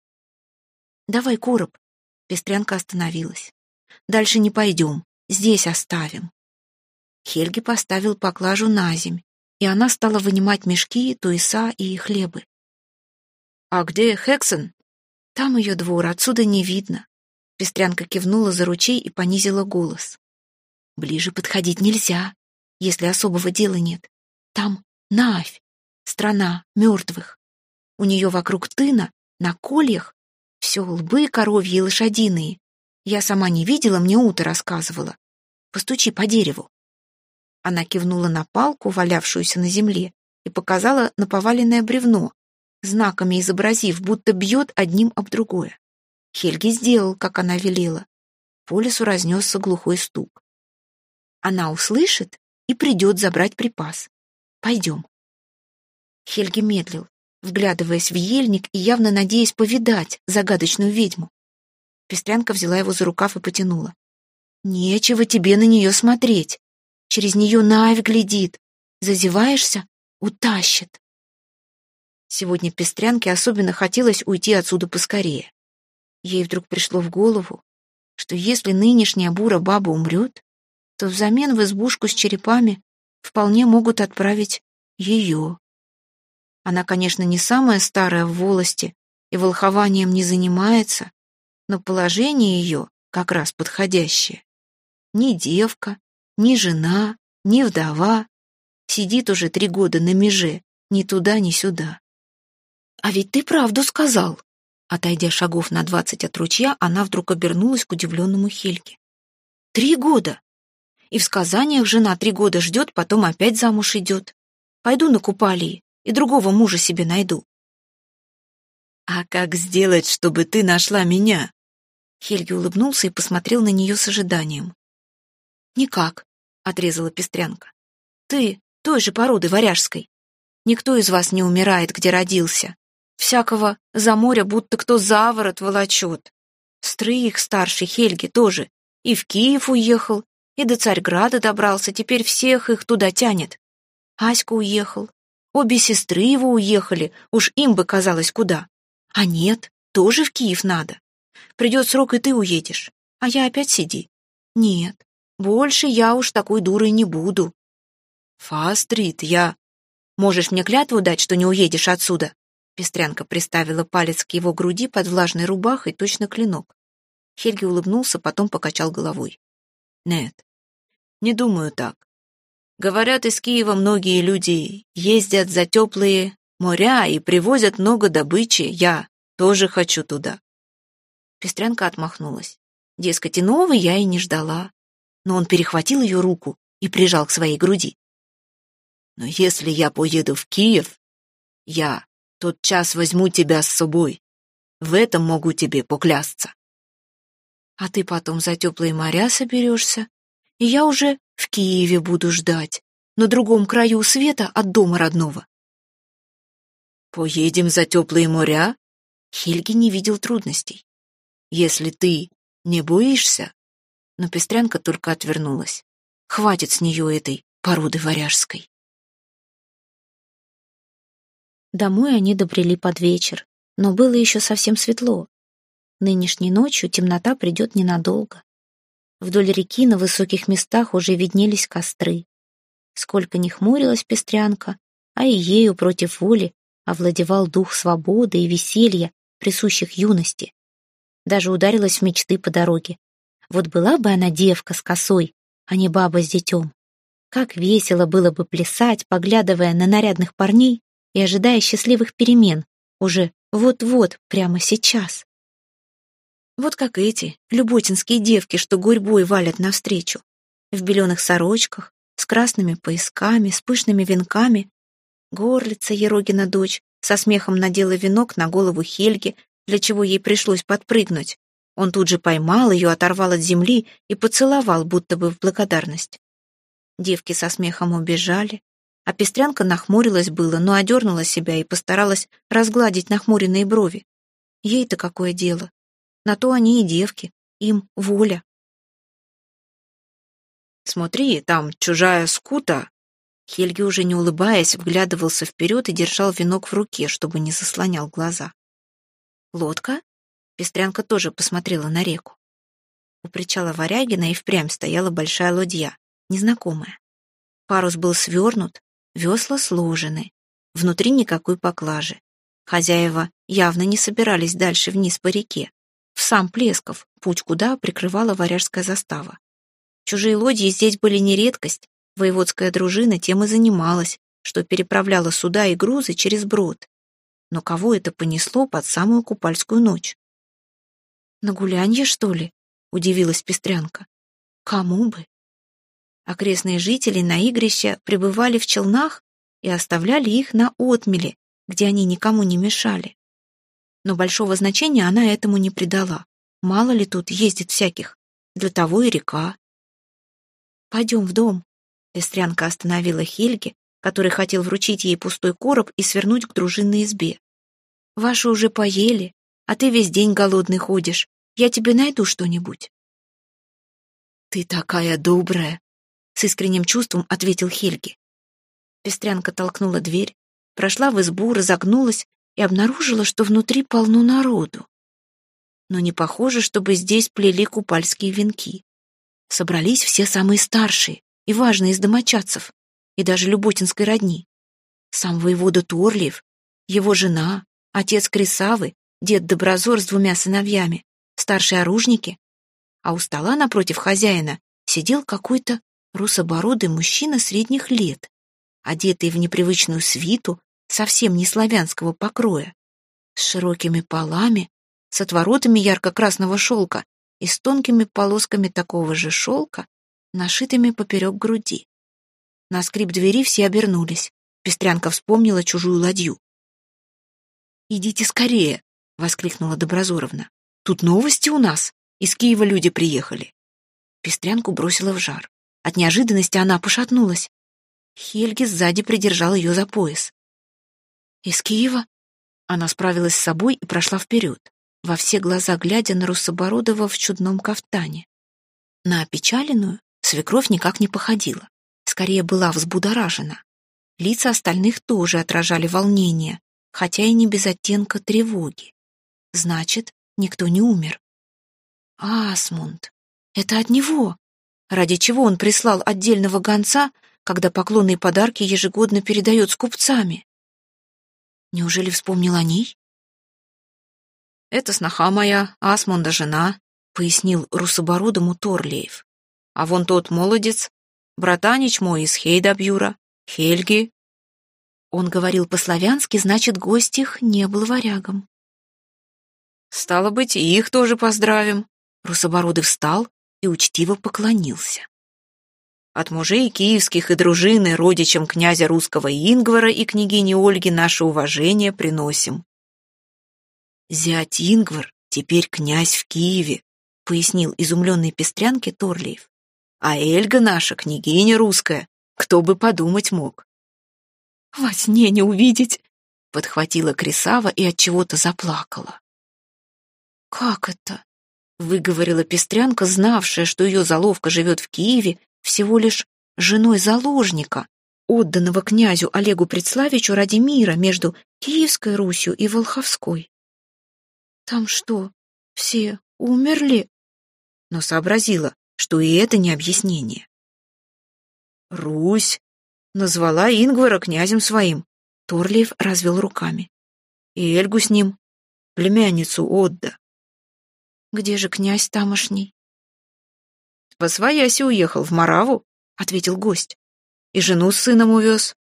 «Давай короб», — пестрянка остановилась. «Дальше не пойдем, здесь оставим». Хельги поставил поклажу на земь, и она стала вынимать мешки, туеса и хлебы. «А где Хексен?» Там ее двор, отсюда не видно. Пестрянка кивнула за ручей и понизила голос. Ближе подходить нельзя, если особого дела нет. Там Навь, страна мертвых. У нее вокруг тына, на кольях, все лбы коровьи и лошадиные. Я сама не видела, мне Ута рассказывала. Постучи по дереву. Она кивнула на палку, валявшуюся на земле, и показала на поваленное бревно, знаками изобразив, будто бьет одним об другое. Хельги сделал, как она велела. По лесу разнесся глухой стук. Она услышит и придет забрать припас. Пойдем. Хельги медлил, вглядываясь в ельник и явно надеясь повидать загадочную ведьму. Пестрянка взяла его за рукав и потянула. «Нечего тебе на нее смотреть. Через нее Навь глядит. Зазеваешься — утащит». Сегодня пестрянке особенно хотелось уйти отсюда поскорее. Ей вдруг пришло в голову, что если нынешняя бура баба умрет, то взамен в избушку с черепами вполне могут отправить ее. Она, конечно, не самая старая в волости и волхованием не занимается, но положение ее как раз подходящее. Ни девка, ни жена, ни вдова. Сидит уже три года на меже, ни туда, ни сюда. А ведь ты правду сказал. Отойдя шагов на двадцать от ручья, она вдруг обернулась к удивленному Хельге. Три года! И в сказаниях жена три года ждет, потом опять замуж идет. Пойду на купалии и другого мужа себе найду. «А как сделать, чтобы ты нашла меня?» Хельги улыбнулся и посмотрел на нее с ожиданием. «Никак», — отрезала Пестрянка. «Ты той же породы варяжской. Никто из вас не умирает, где родился. Всякого за моря будто кто за ворот волочет. Стрыих старший Хельги тоже и в Киев уехал, и до Царьграда добрался, теперь всех их туда тянет. Аська уехал, обе сестры его уехали, уж им бы казалось куда. А нет, тоже в Киев надо. Придет срок, и ты уедешь, а я опять сиди. Нет, больше я уж такой дурой не буду. Фастрит, я... Можешь мне клятву дать, что не уедешь отсюда? Пестрянка приставила палец к его груди под влажной рубахой, точно клинок. Хельги улыбнулся, потом покачал головой. Нет, не думаю так. Говорят, из Киева многие люди ездят за теплые моря и привозят много добычи. Я тоже хочу туда. Пестрянка отмахнулась. Дескать, иного я и не ждала. Но он перехватил ее руку и прижал к своей груди. Но если я поеду в Киев, я тот час возьму тебя с собой. В этом могу тебе поклясться. А ты потом за теплые моря соберешься, и я уже в Киеве буду ждать, на другом краю света от дома родного. Поедем за теплые моря? Хельги не видел трудностей. Если ты не боишься, но Пестрянка только отвернулась. Хватит с нее этой породы варяжской. Домой они добрели под вечер, но было еще совсем светло. Нынешней ночью темнота придет ненадолго. Вдоль реки на высоких местах уже виднелись костры. Сколько ни хмурилась пестрянка, а и ею против воли овладевал дух свободы и веселья, присущих юности. Даже ударилась в мечты по дороге. Вот была бы она девка с косой, а не баба с детем. Как весело было бы плясать, поглядывая на нарядных парней и ожидая счастливых перемен, уже вот-вот, прямо сейчас. Вот как эти, люботинские девки, что гурьбой валят навстречу. В беленых сорочках, с красными поясками, с пышными венками. Горлица Ерогина дочь со смехом надела венок на голову Хельги, для чего ей пришлось подпрыгнуть. Он тут же поймал ее, оторвал от земли и поцеловал, будто бы в благодарность. Девки со смехом убежали, а пестрянка нахмурилась было, но одернула себя и постаралась разгладить нахмуренные брови. Ей-то какое дело? На то они и девки, им воля. «Смотри, там чужая скута!» Хельги, уже не улыбаясь, вглядывался вперед и держал венок в руке, чтобы не заслонял глаза. «Лодка?» Пестрянка тоже посмотрела на реку. У причала Варягина и впрямь стояла большая лодья, незнакомая. Парус был свернут, весла сложены, внутри никакой поклажи. Хозяева явно не собирались дальше вниз по реке. В сам Плесков, путь куда прикрывала варяжская застава. Чужие лодьи здесь были не редкость, воеводская дружина тем и занималась, что переправляла суда и грузы через брод. Но кого это понесло под самую купальскую ночь? «На гулянье, что ли?» — удивилась Пестрянка. «Кому бы?» Окрестные жители на игрище пребывали в челнах и оставляли их на отмеле, где они никому не мешали. Но большого значения она этому не придала. Мало ли тут ездит всяких. Для того и река. «Пойдем в дом». Пестрянка остановила Хельги, который хотел вручить ей пустой короб и свернуть к дружинной избе. «Ваши уже поели, а ты весь день голодный ходишь. Я тебе найду что-нибудь». «Ты такая добрая!» — с искренним чувством ответил Хельги. Пестрянка толкнула дверь, прошла в избу, разогнулась и обнаружила, что внутри полно народу. Но не похоже, чтобы здесь плели купальские венки. Собрались все самые старшие и важные из домочадцев, и даже Люботинской родни. Сам воевода Торлиев, его жена, отец Крисавы дед Доброзор с двумя сыновьями, старшие оружники, а у стола напротив хозяина сидел какой-то русобородый мужчина средних лет, одетый в непривычную свиту, совсем не славянского покроя, с широкими полами, с отворотами ярко-красного шелка и с тонкими полосками такого же шелка, нашитыми поперек груди. На скрип двери все обернулись. Пестрянка вспомнила чужую ладью. «Идите скорее!» — воскликнула Доброзоровна. «Тут новости у нас. Из Киева люди приехали». Пестрянку бросила в жар. От неожиданности она пошатнулась. Хельги сзади придержал ее за пояс. «Из Киева?» Она справилась с собой и прошла вперед, во все глаза глядя на Руссобородова в чудном кафтане. На опечаленную свекровь никак не походила, скорее была взбудоражена. Лица остальных тоже отражали волнение, хотя и не без оттенка тревоги. Значит, никто не умер. Асмунд. Это от него. Ради чего он прислал отдельного гонца, когда поклонные подарки ежегодно передает с купцами? Неужели вспомнил о ней? «Это сноха моя, Асмунда жена», — пояснил русобородому Торлеев. «А вон тот молодец, братанич мой из Хейдабюра, Хельги». Он говорил по-славянски, значит, гость их не был варягом. «Стало быть, и их тоже поздравим». Русобородый встал и учтиво поклонился. От мужей киевских и дружины родичам князя русского Ингвара и княгини Ольги наше уважение приносим. Зять Ингвар теперь князь в Киеве, пояснил изумленный пестрянке Торлиев. А Эльга наша княгиня русская, кто бы подумать мог. Во сне не увидеть, подхватила Крисава и от чего-то заплакала. Как это? Выговорила пестрянка, знавшая, что ее заловка живет в Киеве всего лишь женой заложника, отданного князю Олегу Предславичу ради мира между Киевской Русью и Волховской. Там что, все умерли? Но сообразила, что и это не объяснение. Русь назвала Ингвара князем своим. Торлиев развел руками. И Эльгу с ним, племянницу Отда. Где же князь тамошний? «По свояси уехал в Мараву», — ответил гость. «И жену с сыном увез».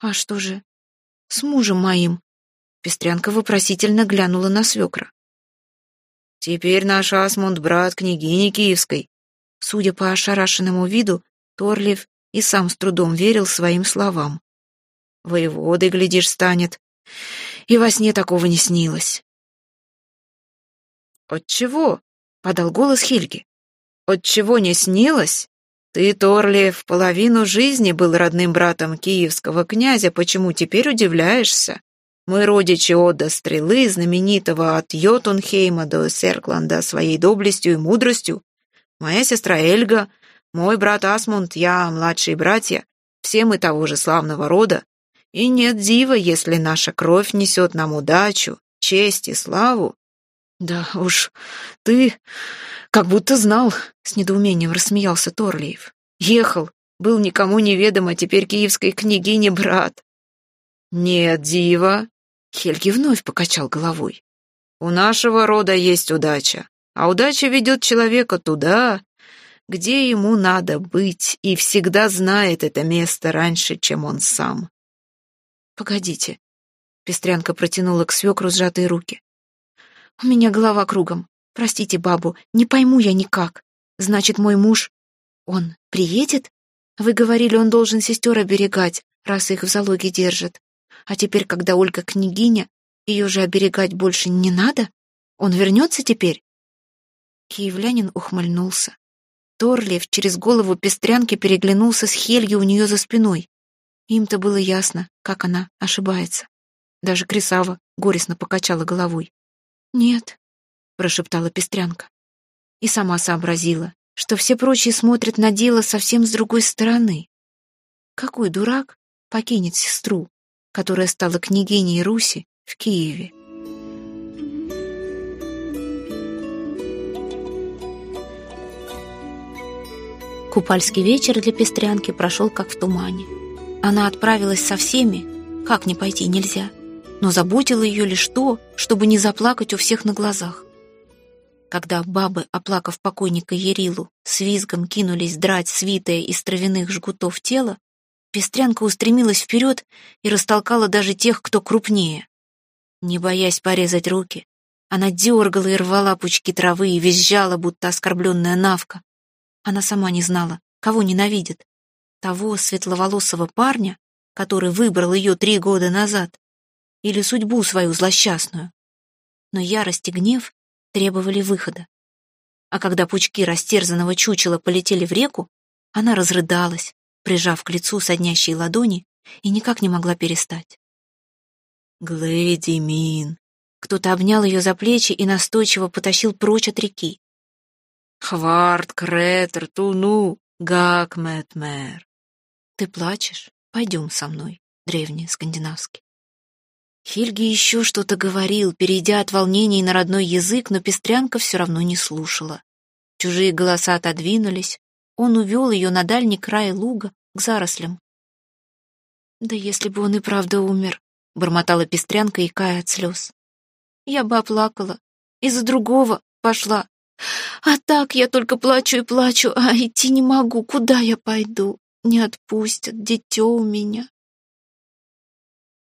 «А что же с мужем моим?» Пестрянка вопросительно глянула на свекра. «Теперь наш Асмунд — брат княгини Киевской». Судя по ошарашенному виду, Торлив и сам с трудом верил своим словам. «Воеводой, глядишь, станет. И во сне такого не снилось». «Отчего?» — подал голос Хельги. От чего не снилось? Ты, Торлиев, половину жизни был родным братом киевского князя, почему теперь удивляешься? Мы родичи Ода Стрелы, знаменитого от Йотунхейма до Серкланда своей доблестью и мудростью. Моя сестра Эльга, мой брат Асмунд, я, младшие братья, все мы того же славного рода. И нет дива, если наша кровь несет нам удачу, честь и славу. Да уж, ты как будто знал, с недоумением рассмеялся Торлиев. Ехал, был никому неведом, а теперь киевской княгине брат. Нет, дива. Хельги вновь покачал головой. У нашего рода есть удача, а удача ведет человека туда, где ему надо быть, и всегда знает это место раньше, чем он сам. Погодите. Пестрянка протянула к свекру сжатые руки. У меня голова кругом. Простите, бабу, не пойму я никак. Значит, мой муж... Он приедет? Вы говорили, он должен сестер оберегать, раз их в залоге держат. А теперь, когда Ольга княгиня, ее же оберегать больше не надо? Он вернется теперь?» Киевлянин ухмыльнулся. Торлиев через голову пестрянки переглянулся с Хельги у нее за спиной. Им-то было ясно, как она ошибается. Даже Крисава горестно покачала головой. «Нет», — прошептала Пестрянка. И сама сообразила, что все прочие смотрят на дело совсем с другой стороны. Какой дурак покинет сестру, которая стала княгиней Руси в Киеве? Купальский вечер для Пестрянки прошел как в тумане. Она отправилась со всеми, как не пойти нельзя — но заботило ее лишь то, чтобы не заплакать у всех на глазах. Когда бабы, оплакав покойника Ерилу, с визгом кинулись драть свитое из травяных жгутов тело, пестрянка устремилась вперед и растолкала даже тех, кто крупнее. Не боясь порезать руки, она дергала и рвала пучки травы и визжала, будто оскорбленная навка. Она сама не знала, кого ненавидит. Того светловолосого парня, который выбрал ее три года назад, или судьбу свою злосчастную. Но ярость и гнев требовали выхода. А когда пучки растерзанного чучела полетели в реку, она разрыдалась, прижав к лицу соднящие ладони, и никак не могла перестать. «Глэди Мин!» Кто-то обнял ее за плечи и настойчиво потащил прочь от реки. «Хварт, Кретер, Туну, Гак, Мэтмэр!» «Ты плачешь? Пойдем со мной, древний скандинавский». Хильги еще что-то говорил, перейдя от волнений на родной язык, но пестрянка все равно не слушала. Чужие голоса отодвинулись, он увел ее на дальний край луга, к зарослям. «Да если бы он и правда умер», — бормотала пестрянка, икая от слез. «Я бы оплакала, из-за другого пошла. А так я только плачу и плачу, а идти не могу, куда я пойду? Не отпустят, дитё у меня».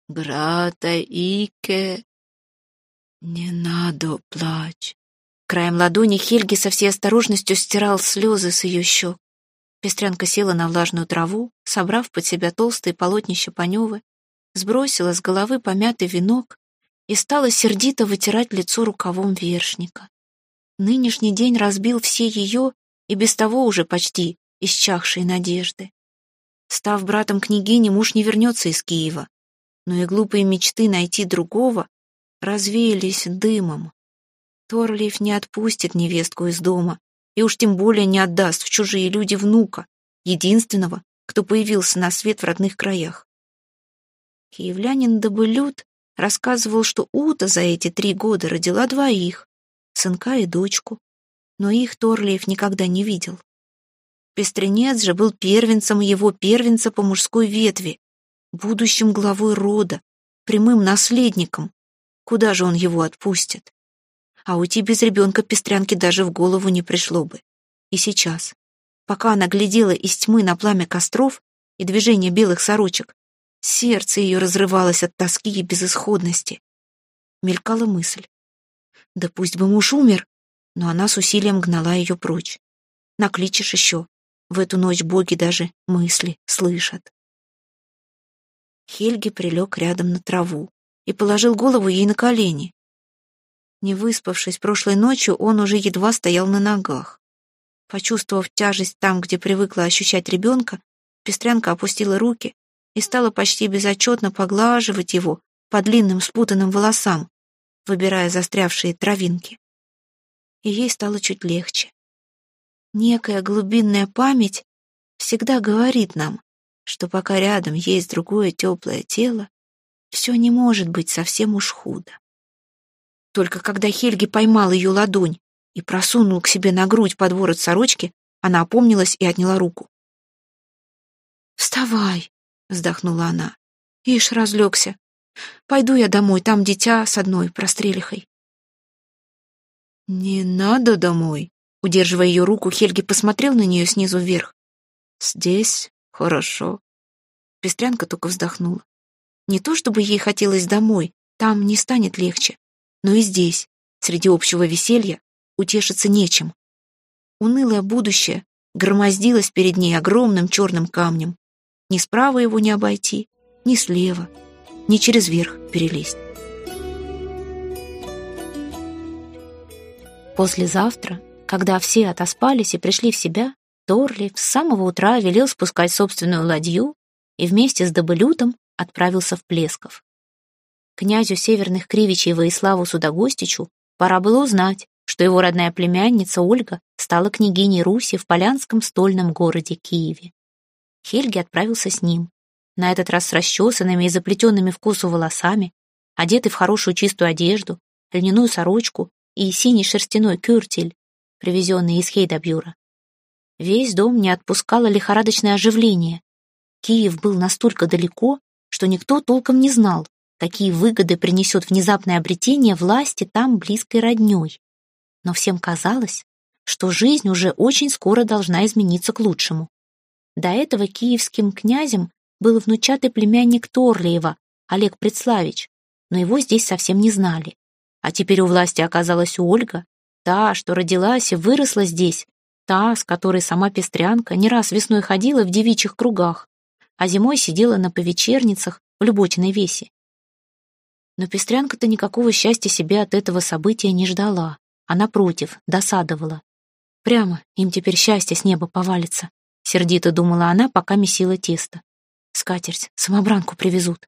«Брата Ике, не надо плачь». Краем ладони Хельги со всей осторожностью стирал слезы с ее щек. Пестрянка села на влажную траву, собрав под себя толстые полотнища паневы, сбросила с головы помятый венок и стала сердито вытирать лицо рукавом вершника. Нынешний день разбил все ее и без того уже почти исчахшие надежды. Став братом княгини, муж не вернется из Киева но и глупые мечты найти другого развеялись дымом. Торлиев не отпустит невестку из дома и уж тем более не отдаст в чужие люди внука, единственного, кто появился на свет в родных краях. Киевлянин Добылют рассказывал, что Ута за эти три года родила двоих, сынка и дочку, но их Торлиев никогда не видел. Пестренец же был первенцем его первенца по мужской ветви, будущим главой рода, прямым наследником. Куда же он его отпустит? А уйти без ребенка пестрянке даже в голову не пришло бы. И сейчас, пока она глядела из тьмы на пламя костров и движение белых сорочек, сердце ее разрывалось от тоски и безысходности. Мелькала мысль. Да пусть бы муж умер, но она с усилием гнала ее прочь. Накличешь еще. В эту ночь боги даже мысли слышат. Хельги прилег рядом на траву и положил голову ей на колени. Не выспавшись прошлой ночью, он уже едва стоял на ногах. Почувствовав тяжесть там, где привыкла ощущать ребенка, пестрянка опустила руки и стала почти безотчетно поглаживать его по длинным спутанным волосам, выбирая застрявшие травинки. И ей стало чуть легче. Некая глубинная память всегда говорит нам, что пока рядом есть другое теплое тело, все не может быть совсем уж худо. Только когда Хельги поймал ее ладонь и просунул к себе на грудь под ворот сорочки, она опомнилась и отняла руку. «Вставай!» — вздохнула она. Ишь разлегся. «Пойду я домой, там дитя с одной прострелихой». «Не надо домой», — удерживая ее руку, Хельги посмотрел на нее снизу вверх. «Здесь Хорошо. Пестрянка только вздохнула. Не то чтобы ей хотелось домой, там не станет легче, но и здесь, среди общего веселья, утешиться нечем. Унылое будущее громоздилось перед ней огромным черным камнем. Ни справа его не обойти, ни слева, ни через верх перелезть. Послезавтра, когда все отоспались и пришли в себя, Торли с самого утра велел спускать собственную ладью и вместе с Добылютом отправился в Плесков. Князю северных Кривичей Воиславу Судогостичу пора было узнать, что его родная племянница Ольга стала княгиней Руси в полянском стольном городе Киеве. Хельги отправился с ним, на этот раз с расчесанными и заплетенными в косу волосами, одетый в хорошую чистую одежду, льняную сорочку и синий шерстяной кюртель, привезенный из Хейдабюра. Весь дом не отпускало лихорадочное оживление. Киев был настолько далеко, что никто толком не знал, какие выгоды принесет внезапное обретение власти там близкой роднёй. но всем казалось, что жизнь уже очень скоро должна измениться к лучшему. До этого киевским князем был внучатый племянник Торлиева, Олег Предславич, но его здесь совсем не знали. А теперь у власти оказалась Ольга, та, что родилась и выросла здесь, та, с которой сама пестрянка не раз весной ходила в девичьих кругах, а зимой сидела на повечерницах в Любочиной весе. Но пестрянка-то никакого счастья себе от этого события не ждала, а напротив, досадовала. Прямо им теперь счастье с неба повалится, сердито думала она, пока месила тесто. Скатерть, самобранку привезут.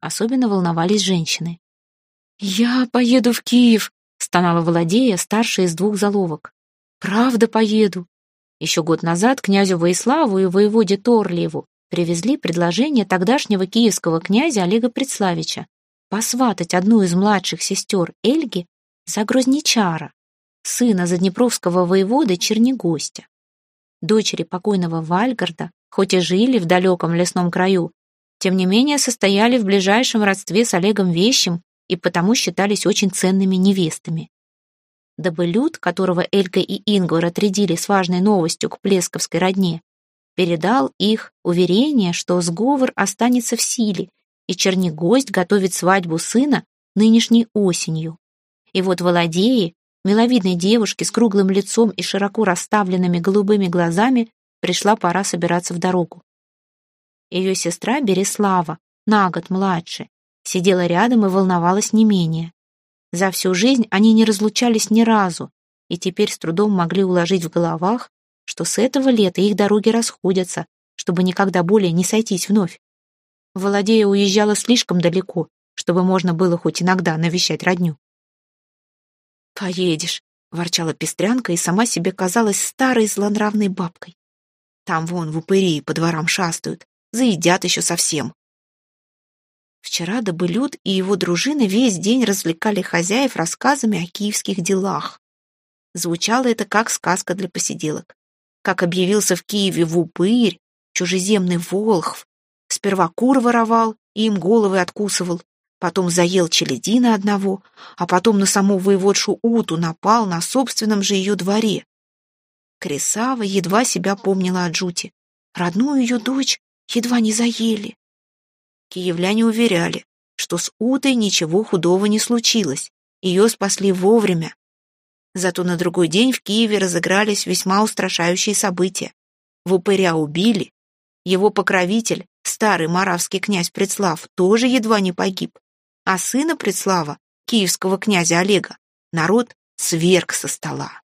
Особенно волновались женщины. «Я поеду в Киев», — стонала Володея, старшая из двух заловок. «Правда поеду». Еще год назад князю Воиславу и воеводе Торлиеву привезли предложение тогдашнего киевского князя Олега Предславича посватать одну из младших сестер Эльги за Грозничара, сына заднепровского воеводы Чернигостя. Дочери покойного Вальгарда, хоть и жили в далеком лесном краю, тем не менее состояли в ближайшем родстве с Олегом Вещим и потому считались очень ценными невестами. Дабы люд, которого Эльга и Ингвар отрядили с важной новостью к плесковской родне, передал их уверение, что сговор останется в силе, и Чернигость готовит свадьбу сына нынешней осенью. И вот Володеи, миловидной девушке с круглым лицом и широко расставленными голубыми глазами, пришла пора собираться в дорогу. Ее сестра Береслава, на год младше, сидела рядом и волновалась не менее. За всю жизнь они не разлучались ни разу, и теперь с трудом могли уложить в головах, что с этого лета их дороги расходятся, чтобы никогда более не сойтись вновь. Володея уезжала слишком далеко, чтобы можно было хоть иногда навещать родню. «Поедешь», — ворчала пестрянка и сама себе казалась старой злонравной бабкой. «Там вон в упыри по дворам шастают, заедят еще совсем. Вчера Добылют и его дружина весь день развлекали хозяев рассказами о киевских делах. Звучало это как сказка для посиделок. Как объявился в Киеве в упырь, чужеземный волхв. Сперва кур воровал и им головы откусывал, потом заел челядина одного, а потом на саму воеводшу Уту напал на собственном же ее дворе. Кресава едва себя помнила от жути. Родную ее дочь едва не заели. Киевляне уверяли, что с Утой ничего худого не случилось, ее спасли вовремя. Зато на другой день в Киеве разыгрались весьма устрашающие события. В упыря убили, его покровитель, старый маравский князь Предслав, тоже едва не погиб, а сына Предслава, киевского князя Олега, народ сверг со стола.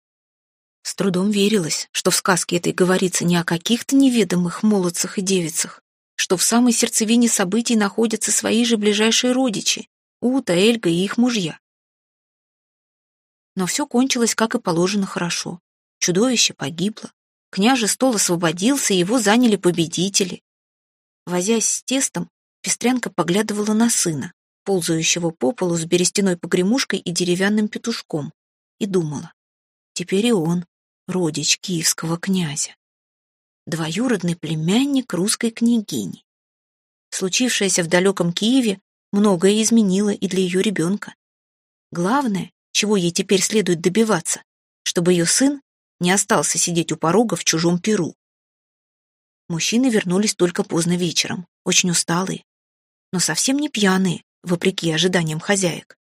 С трудом верилось, что в сказке этой говорится не о каких-то неведомых молодцах и девицах, что в самой сердцевине событий находятся свои же ближайшие родичи — Ута, Эльга и их мужья. Но все кончилось, как и положено, хорошо. Чудовище погибло, княже стол освободился, и его заняли победители. Возясь с тестом, пестрянка поглядывала на сына, ползающего по полу с берестяной погремушкой и деревянным петушком, и думала, теперь и он, родич киевского князя двоюродный племянник русской княгини. Случившееся в далеком Киеве многое изменило и для ее ребенка. Главное, чего ей теперь следует добиваться, чтобы ее сын не остался сидеть у порога в чужом перу. Мужчины вернулись только поздно вечером, очень усталые, но совсем не пьяные, вопреки ожиданиям хозяек.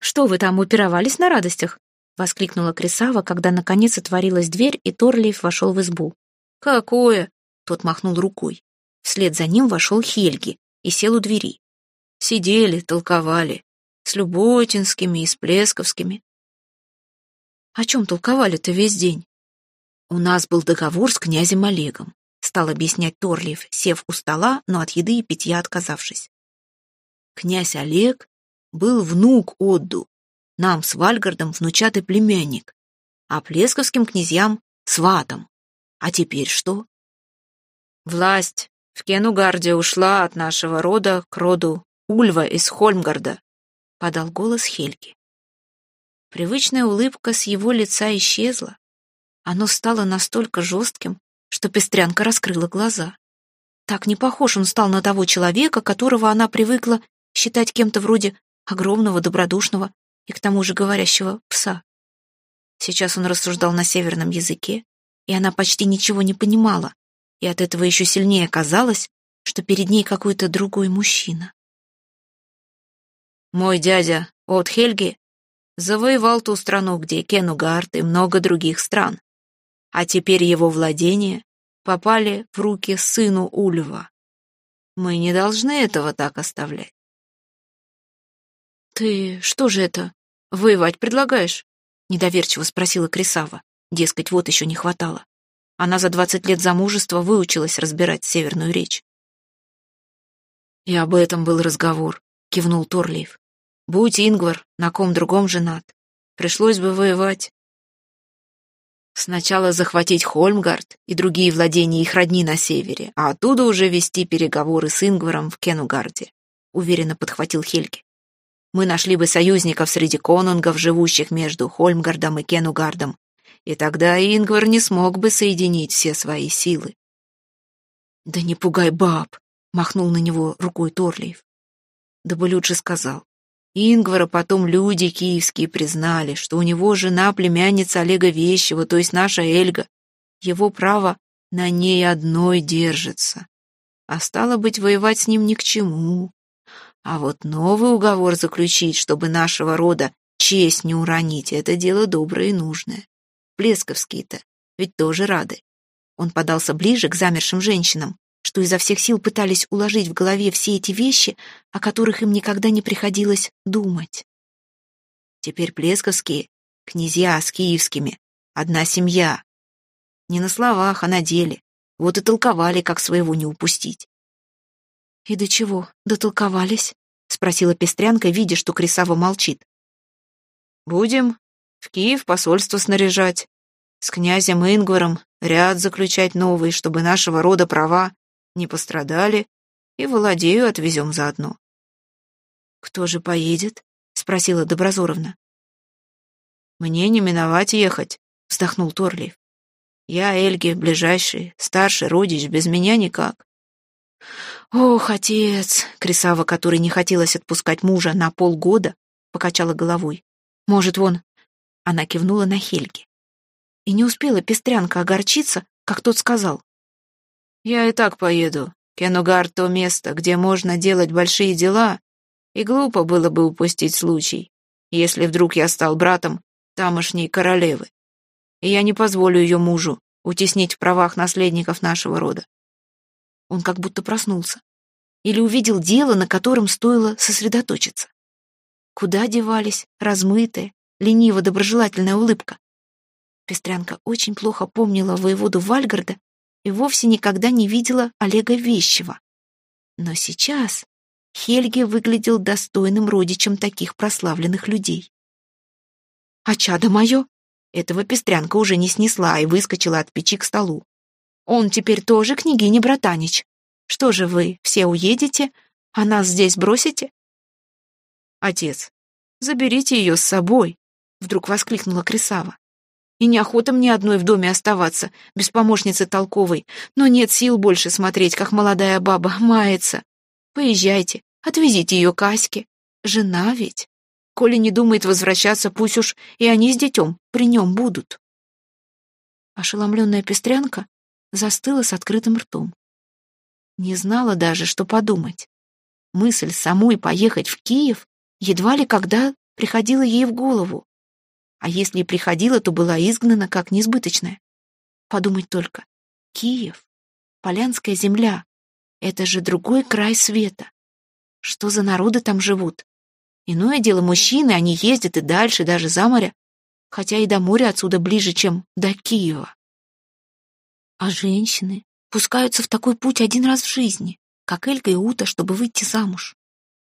«Что вы там упировались на радостях?» — воскликнула Крисава, когда наконец отворилась дверь, и Торлиев вошел в избу. «Какое?» — тот махнул рукой. Вслед за ним вошел Хельги и сел у двери. Сидели, толковали. С Люботинскими и с Плесковскими. О чем толковали-то весь день? У нас был договор с князем Олегом, стал объяснять Торлиев, сев у стола, но от еды и питья отказавшись. Князь Олег был внук Отду, нам с Вальгардом внучатый племянник, а плесковским князьям — сватом. А теперь что? Власть в Кенугарде ушла от нашего рода к роду Ульва из Хольмгарда, подал голос Хельги. Привычная улыбка с его лица исчезла. Оно стало настолько жестким, что пестрянка раскрыла глаза. Так не похож он стал на того человека, которого она привыкла считать кем-то вроде огромного, добродушного и к тому же говорящего пса. Сейчас он рассуждал на северном языке, и она почти ничего не понимала, и от этого еще сильнее казалось, что перед ней какой-то другой мужчина. «Мой дядя от Хельги завоевал ту страну, где Кенугард и много других стран, а теперь его владения попали в руки сыну Ульва. Мы не должны этого так оставлять. «Ты что же это, воевать предлагаешь?» — недоверчиво спросила Крисава. Дескать, вот еще не хватало. Она за двадцать лет замужества выучилась разбирать северную речь. «И об этом был разговор», — кивнул Торлиев. «Будь Ингвар на ком другом женат, пришлось бы воевать. Сначала захватить Хольмгард и другие владения их родни на севере, а оттуда уже вести переговоры с Ингваром в Кенугарде», — уверенно подхватил Хельги. «Мы нашли бы союзников среди конунгов, живущих между Хольмгардом и Кенугардом, и тогда Ингвар не смог бы соединить все свои силы». «Да не пугай баб!» — махнул на него рукой Торлиев. Да бы лучше сказал. Ингвара потом люди киевские признали, что у него жена племянница Олега Вещева, то есть наша Эльга. Его право на ней одной держится. А стало быть, воевать с ним ни к чему. А вот новый уговор заключить, чтобы нашего рода честь не уронить, это дело доброе и нужное. Плесковские-то ведь тоже рады. Он подался ближе к замершим женщинам что изо всех сил пытались уложить в голове все эти вещи, о которых им никогда не приходилось думать. Теперь Плесковские, князья с киевскими, одна семья. Не на словах, а на деле. Вот и толковали, как своего не упустить. «И до чего дотолковались?» — спросила Пестрянка, видя, что Крисава молчит. «Будем в Киев посольство снаряжать, с князем Ингваром ряд заключать новый, чтобы нашего рода права не пострадали, и Володею отвезем заодно. «Кто же поедет?» — спросила Доброзоровна. «Мне не миновать ехать», — вздохнул Торлиев. «Я Эльге ближайший, старший родич, без меня никак». «Ох, отец!» — Крисава, которой не хотелось отпускать мужа на полгода, покачала головой. «Может, вон...» — она кивнула на Хельге. И не успела пестрянка огорчиться, как тот сказал. Я и так поеду. Кенугар — то место, где можно делать большие дела, и глупо было бы упустить случай, если вдруг я стал братом тамошней королевы. И я не позволю ее мужу утеснить в правах наследников нашего рода. Он как будто проснулся или увидел дело, на котором стоило сосредоточиться. Куда девались размытая, лениво-доброжелательная улыбка? Пестрянка очень плохо помнила воеводу Вальгарда и вовсе никогда не видела Олега Вещева. Но сейчас Хельги выглядел достойным родичем таких прославленных людей. «А чадо мое?» Этого пестрянка уже не снесла и выскочила от печи к столу. «Он теперь тоже княгиня Братанич. Что же вы, все уедете, а нас здесь бросите?» «Отец, заберите ее с собой», — вдруг воскликнула Крисава. И неохота мне одной в доме оставаться, без помощницы толковой. Но нет сил больше смотреть, как молодая баба мается. Поезжайте, отвезите ее к Аське. Жена ведь. Коли не думает возвращаться, пусть уж и они с детем при нем будут. Ошеломленная пестрянка застыла с открытым ртом. Не знала даже, что подумать. Мысль самой поехать в Киев едва ли когда приходила ей в голову а если и приходила, то была изгнана как несбыточная. Подумать только. Киев, Полянская земля — это же другой край света. Что за народы там живут? Иное дело мужчины, они ездят и дальше, даже за море, хотя и до моря отсюда ближе, чем до Киева. А женщины пускаются в такой путь один раз в жизни, как Эльга и Ута, чтобы выйти замуж.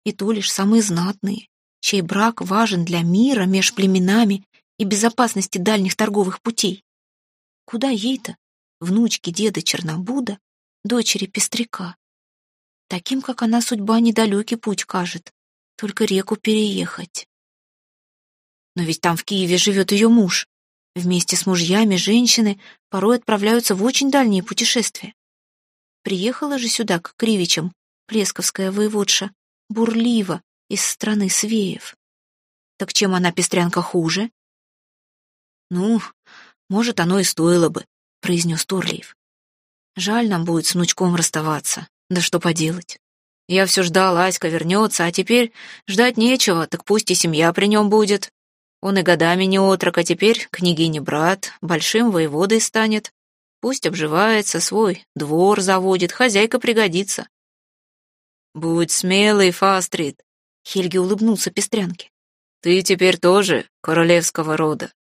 И то лишь самые знатные, чей брак важен для мира меж племенами и безопасности дальних торговых путей. Куда ей-то, внучке деда Чернобуда, дочери Пестряка? Таким, как она, судьба недалекий путь кажет, только реку переехать. Но ведь там в Киеве живет ее муж. Вместе с мужьями женщины порой отправляются в очень дальние путешествия. Приехала же сюда, к Кривичам, плесковская воеводша, бурлива из страны Свеев. Так чем она, пестрянка, хуже? Ну, может, оно и стоило бы, произнес Турлиев. Жаль нам будет с внучком расставаться. Да что поделать. Я все ждал, Аська вернется, а теперь ждать нечего, так пусть и семья при нем будет. Он и годами не отрок, а теперь княгине брат, большим воеводой станет. Пусть обживается, свой двор заводит, хозяйка пригодится. Будь смелый, Фастрид. Хельги улыбнулся пестрянке. Ты теперь тоже королевского рода.